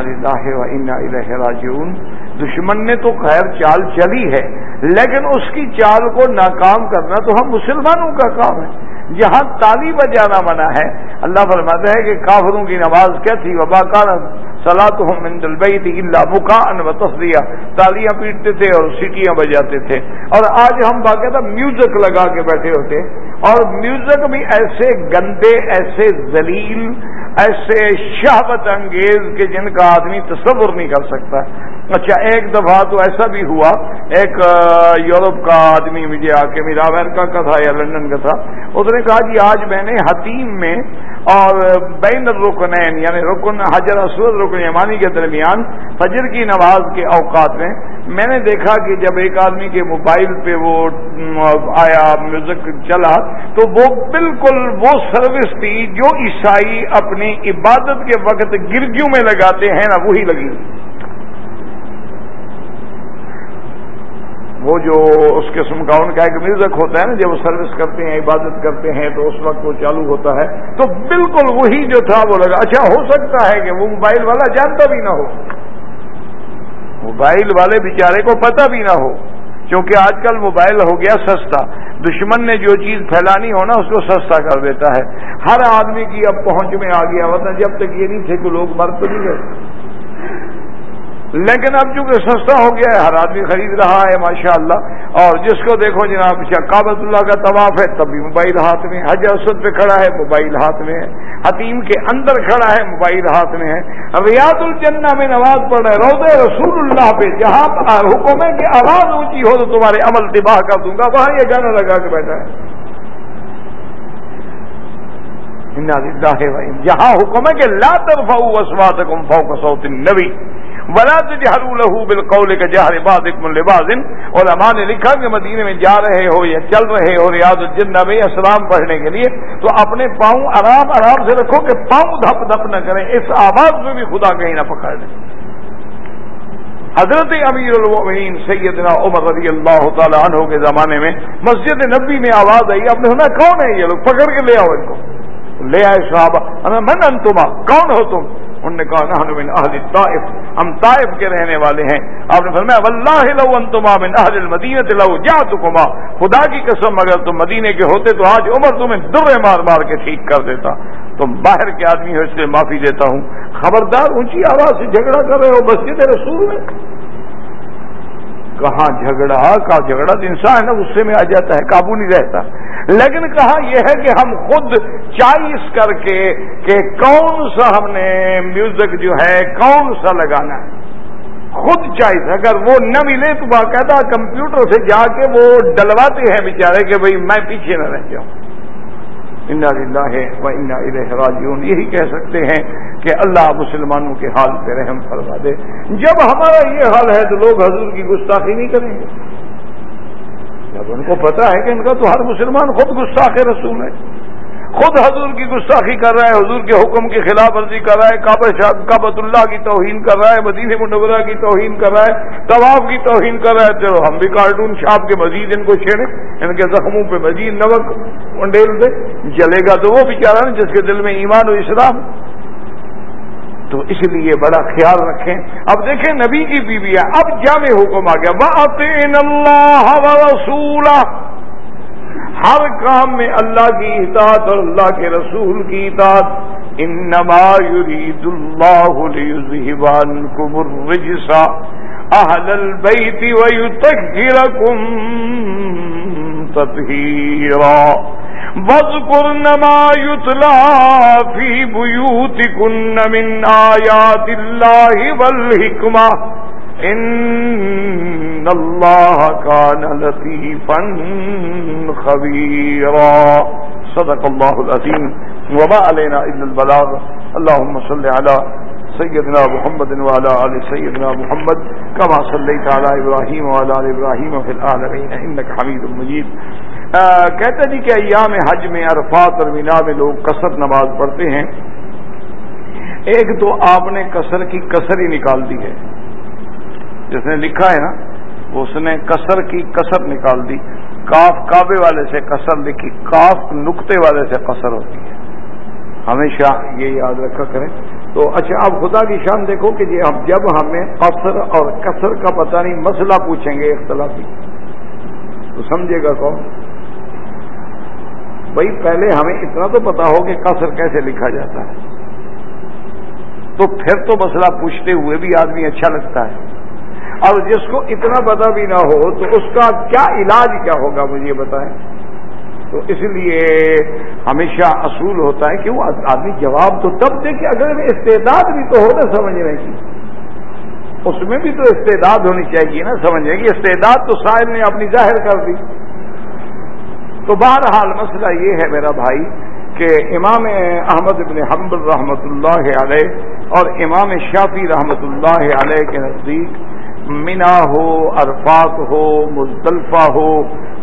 و انا الہ راجعون۔ دشمن نے تو خیر چال چلی ہے، لیکن اس کی چال کو ناکام کرنا تو ہم مسلمانوں کا کام ہے۔ جہاں تالی بجانا منع ہے، اللہ فرماتا ہے کہ کافروں کی نماز کیا تھی؟ وبا کار سلاد من مندلبئی تھی اللہ مکان و تصدیہ تالیاں پیٹتے تھے اور سیٹیاں بجاتے تھے۔ اور آج ہم باقاعدہ میوزک لگا کے بیٹھے ہوتے اور میوزک بھی ایسے گندے، ایسے ذلیل، ایسے شہبت انگیز کے جن کا آدمی تصور نہیں کر سکتا۔ اچھا ایک دفعہ تو ایسا بھی ہوا، ایک یورپ کا آدمی مجھے آ کے میرا امریکہ کا تھا یا لندن کا تھا، اس نے کہا جی آج میں نے حتیم میں اور بین الرکنین یعنی رکن حجر اسود رکن یمانی کے درمیان فجر کی نماز کے اوقات میں میں نے دیکھا کہ جب ایک آدمی کے موبائل پہ وہ آیا، میوزک چلا، تو وہ بالکل وہ سروس تھی جو عیسائی اپنی عبادت کے وقت گرجیوں میں لگاتے ہیں نا وہی لگی۔ وہ جو اس قسم کا ان کا ایک میوزک ہوتا ہے نا، جب وہ سروس کرتے ہیں، عبادت کرتے ہیں، تو اس وقت وہ چالو ہوتا ہے۔ تو بالکل وہی جو تھا، وہ لگا اچھا ہو سکتا ہے کہ وہ موبائل والا جانتا بھی نہ ہو۔ موبائل والے بیچارے کو پتہ بھی نہ ہو۔ کیونکہ آج کل موبائل ہو گیا سستا۔ دشمن نے جو چیز پھیلانی ہو نا، اس کو سستا کر دیتا ہے۔ ہر آدمی کی اب پہنچ میں آ گیا۔ ورنہ جب تک یہ نہیں تھے کہ لوگ مر تو نہیں گئے۔ لیکن اب چونکہ سستا ہو گیا ہے، ہر آدمی خرید رہا ہے ماشاء اللہ اور جس کو دیکھو جناب کابت اللہ کا طواف ہے، تب بھی موبائل ہاتھ میں، حج اسد پہ کھڑا ہے، موبائل ہاتھ میں۔ ہے حتیم کے اندر کھڑا ہے، موبائل ہاتھ میں۔ ہے ریاض الجنہ میں نماز پڑھ رہے روز رسول اللہ پہ، جہاں حکم ہے کہ آواز اونچی ہو تو تمہارے عمل تباہ کر دوں گا، وہاں یہ گانا لگا کے بیٹھا ہے۔ جہاں حکم ہے کہ لا ترفعوا اصواتکم فوق صوت النبی ولا تجہروا له بالقول كجهر بعضكم لبعض۔ علماء نے لکھا کہ مدینے میں جا رہے ہو یا چل رہے ہو ریاض الجنہ میں اسلام پڑھنے کے لیے تو اپنے پاؤں آرام آرام سے رکھو کہ پاؤں دھپ دھپ نہ کریں، اس آواز میں بھی خدا کہیں نہ پکڑ لیں۔ حضرت امیر المؤمنین سیدنا عمر رضی اللہ تعالی عنہ کے زمانے میں مسجد نبی میں آواز آئی، آپ نے سنا کون ہے یہ لوگ؟ پکڑ کے لے آؤ ان کو۔ لے آئے صحابہ من انتما، کون ہو تم؟ انہوں نے کہا، نحن من اہل طائف ہم طائف کے رہنے والے ہیں۔ آپ نے فرمایا، واللہ لو انتما من اہل المدینہ لو جاتکما خدا کی قسم، اگر تم مدینے کے ہوتے تو آج عمر تمہیں درے مار مار کے ٹھیک کر دیتا۔ تم باہر کے آدمی ہو، اس لیے معافی دیتا ہوں۔ خبردار، اونچی آواز سے جھگڑا کر رہے ہو مسجد رسول میں۔ کہاں جھگڑا کا جھگڑا تو انسان ہے نا، غصے میں آ جاتا ہے، قابو نہیں رہتا۔ لیکن کہا یہ ہے کہ ہم خود چائس کر کے کہ کون سا ہم نے میوزک جو ہے، کون سا لگانا ہے۔ خود چائس اگر وہ نہ ملے تو باقاعدہ کمپیوٹر سے جا کے وہ ڈلواتے ہیں بیچارے کہ بھائی میں پیچھے نہ رہ جاؤں۔ انا للہ و انا الیہ راجعون۔ یہی کہہ سکتے ہیں کہ اللہ مسلمانوں کے حال پہ رحم فرما دے۔ جب ہمارا یہ حال ہے تو لوگ حضور کی گستاخی نہیں کریں گے۔ جب ان کو پتا ہے کہ ان کا تو ہر مسلمان خود گستاخ رسول ہے۔ خود حضور کی گستاخی کر رہا ہے، حضور کے حکم کی خلاف ورزی کر رہا ہے کابت اللہ کی توہین کر رہا ہے مدین منورہ کی توہین کر رہا ہے، طواف کی توہین کر رہا ہے۔ چلو ہم بھی کارٹون چھاپ کے مزید ان کو چھیڑیں، ان کے زخموں پہ مزید نمک انڈیل دے جلے گا تو وہ بیچارہ نا جس کے دل میں ایمان و اسلام تو اس لیے بڑا خیال رکھیں۔ اب دیکھیں نبی کی بیوی ہے، اب جامع حکم آ گیا۔ بات اللہ رسول ہر کام میں اللہ کی اطاعت اور اللہ کے رسول کی اطاعت۔ انما يريد الله ليذهب الرجس۔ اهل البيت ويطهركم تطهيرا۔ واذكرن ما يتلى في بيوتكن من آيات الله والحكمة ان اللہ کان لطیفا خبیرا صدق اللہ العظیم وما علینا الا البلاغ. اللهم صل على سيدنا محمد وعلى ال سيدنا محمد كما صليت على ابراهيم وعلى ال ابراهيم في العالمين انك حميد مجيد. کہتے جی کہ ایام حج میں، عرفات اور مینا میں لوگ کثر نماز پڑھتے ہیں۔ ایک تو آپ نے کثر کی کثر ہی نکال دی ہے۔ جس نے لکھا ہے نا، اس نے کسر کی کسر نکال دی۔ کاف کعبے والے سے کسر لکھی، کاف نقطے والے سے کسر ہوتی ہے۔ ہمیشہ یہ یاد رکھا کریں۔ تو اچھا آپ خدا کی شان دیکھو کہ جی اب جب ہمیں قصر اور کسر کا پتہ نہیں، مسئلہ پوچھیں گے اختلافی۔ تو سمجھے گا کون؟ بھائی پہلے ہمیں اتنا تو پتا ہو کہ قصر کیسے لکھا جاتا ہے۔ تو پھر تو مسئلہ پوچھتے ہوئے بھی آدمی اچھا لگتا ہے۔ اور جس کو اتنا پتا بھی نہ ہو تو اس کا کیا علاج کیا ہوگا مجھے بتائیں۔ تو اس لیے ہمیشہ اصول ہوتا ہے کہ وہ آدمی جواب تو تب دے کہ اگر استعداد بھی تو ہو نا سمجھنے کی اس میں بھی تو استعداد ہونی چاہیے نا سمجھنے کی استعداد تو صاحب نے اپنی ظاہر کر دی۔ تو بہرحال مسئلہ یہ ہے میرا بھائی کہ امام احمد بن حمبل رحمۃ اللہ علیہ اور امام شافی رحمۃ اللہ علیہ کے نزدیک منا ہو، عرفات ہو، مزدلفہ ہو،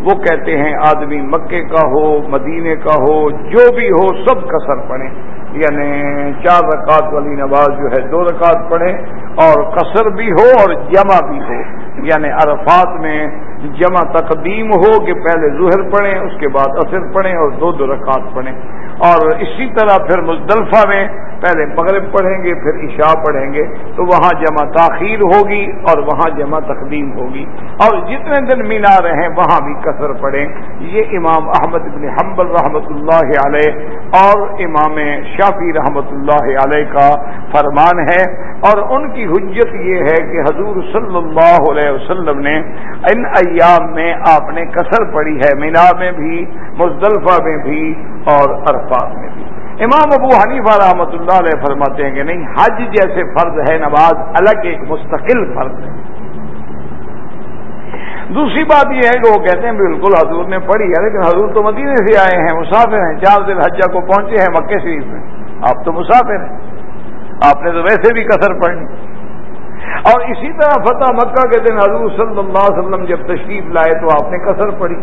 وہ کہتے ہیں آدمی مکے کا ہو، مدینے کا ہو، جو بھی ہو، سب کا سر پڑے۔ یعنی چار رکعت والی نماز جو ہے دو رکعت پڑھیں اور قصر بھی ہو اور جمع بھی ہو۔ یعنی عرفات میں جمع تقدیم ہو کہ پہلے ظہر پڑھیں، اس کے بعد اثر پڑھیں اور دو دو رکعت پڑھیں۔ اور اسی طرح پھر مزدلفہ میں پہلے مغرب پڑھیں گے، پھر عشاء پڑھیں گے، تو وہاں جمع تاخیر ہوگی اور وہاں جمع تقدیم ہوگی۔ اور جتنے دن مینا رہیں وہاں بھی کثر پڑھیں۔ یہ امام احمد بن حنبل رحمۃ اللہ علیہ اور امام شافی رحمۃ اللہ علیہ کا فرمان ہے۔ اور ان کی حجت یہ ہے کہ حضور صلی اللہ علیہ وسلم نے ان ایام میں آپ نے کثر پڑی ہے مینا میں بھی، مزدلفہ میں بھی اور عرفات میں بھی۔ امام ابو حنیفہ رحمۃ اللہ علیہ فرماتے ہیں کہ نہیں، حج جیسے فرض ہے، نماز الگ ایک مستقل فرض ہے۔ دوسری بات یہ ہے کہ وہ کہتے ہیں، بالکل حضور نے پڑھی ہے، لیکن حضور تو مدینے سے آئے ہیں، مسافر ہیں، چار دن حجہ کو پہنچے ہیں مکے شریف میں۔ آپ تو مسافر ہیں۔ آپ نے تو ویسے بھی کثر پڑھنی اور اسی طرح فتح مکہ کے دن حضور صلی اللہ علیہ وسلم جب تشریف لائے تو آپ نے کثر پڑھی۔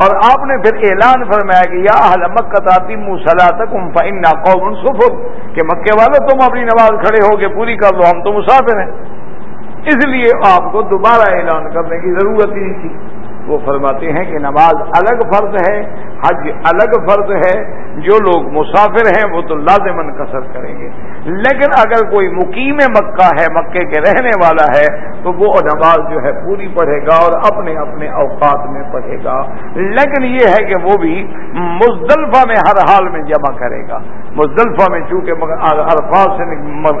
اور آپ نے پھر اعلان فرمایا کہ یا اہل مکہ تعطیم صلاح تک ان قوم سفر کہ مکے والے تم اپنی نماز کھڑے ہو کے پوری کر لو ہم تو مسافر ہیں۔ اس لیے آپ کو دوبارہ اعلان کرنے کی ضرورت ہی تھی۔ وہ فرماتے ہیں کہ نماز الگ فرض ہے حج الگ فرض ہے، جو لوگ مسافر ہیں وہ تو لازمن کثر کریں گے۔ لیکن اگر کوئی مقیم مکہ ہے، مکے کے رہنے والا ہے، تو وہ نماز جو ہے پوری پڑھے گا اور اپنے اپنے اوقات میں پڑھے گا۔ لیکن یہ ہے کہ وہ بھی مزدلفہ میں ہر حال میں جمع کرے گا۔ مزدلفہ میں چونکہ عرفات سے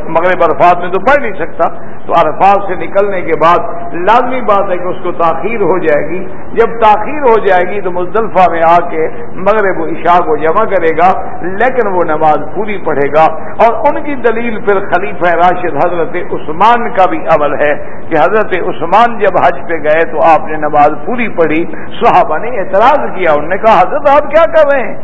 مغرب عرفات میں تو پڑھ نہیں سکتا، تو عرفات سے نکلنے کے بعد لازمی بات ہے کہ اس کو تاخیر ہو جائے گی۔ جب تاخیر ہو جائے گی تو مزدلفہ میں آ کے مغرب و عشاء کو جمع کرے گا، لیکن وہ نماز پوری پڑھے گا۔ اور ان کی دلیل پھر خلیفہ راشد حضرت عثمان کا بھی عمل ہے کہ حضرت عثمان جب حج پہ گئے تو آپ نے نماز پوری پڑھی۔ صحابہ نے اعتراض کیا، انہوں نے کہا، حضرت آپ کیا کر رہے ہیں؟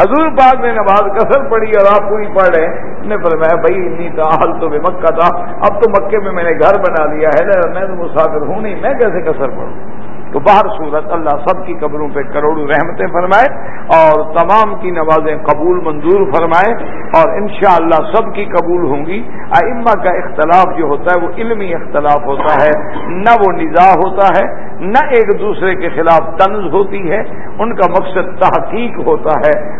حضور پاک نے نماز کثر پڑی اور آپ پوری پڑھ رہے ہیں۔ فرمایا، بھائی، انی تھا حل تو بے مکہ تھا، اب تو مکے میں میں نے گھر بنا لیا ہے، میں تو مسافر ہوں نہیں، میں کیسے کثر پڑھوں؟ تو باہر صورت اللہ سب کی قبروں پہ کروڑوں رحمتیں فرمائے اور تمام کی نوازیں قبول منظور فرمائے اور انشاءاللہ سب کی قبول ہوں گی۔ ائمہ کا اختلاف جو ہوتا ہے وہ علمی اختلاف ہوتا ہے، نہ وہ نظا ہوتا ہے، نہ ایک دوسرے کے خلاف طنز ہوتی ہے۔ ان کا مقصد تحقیق ہوتا ہے۔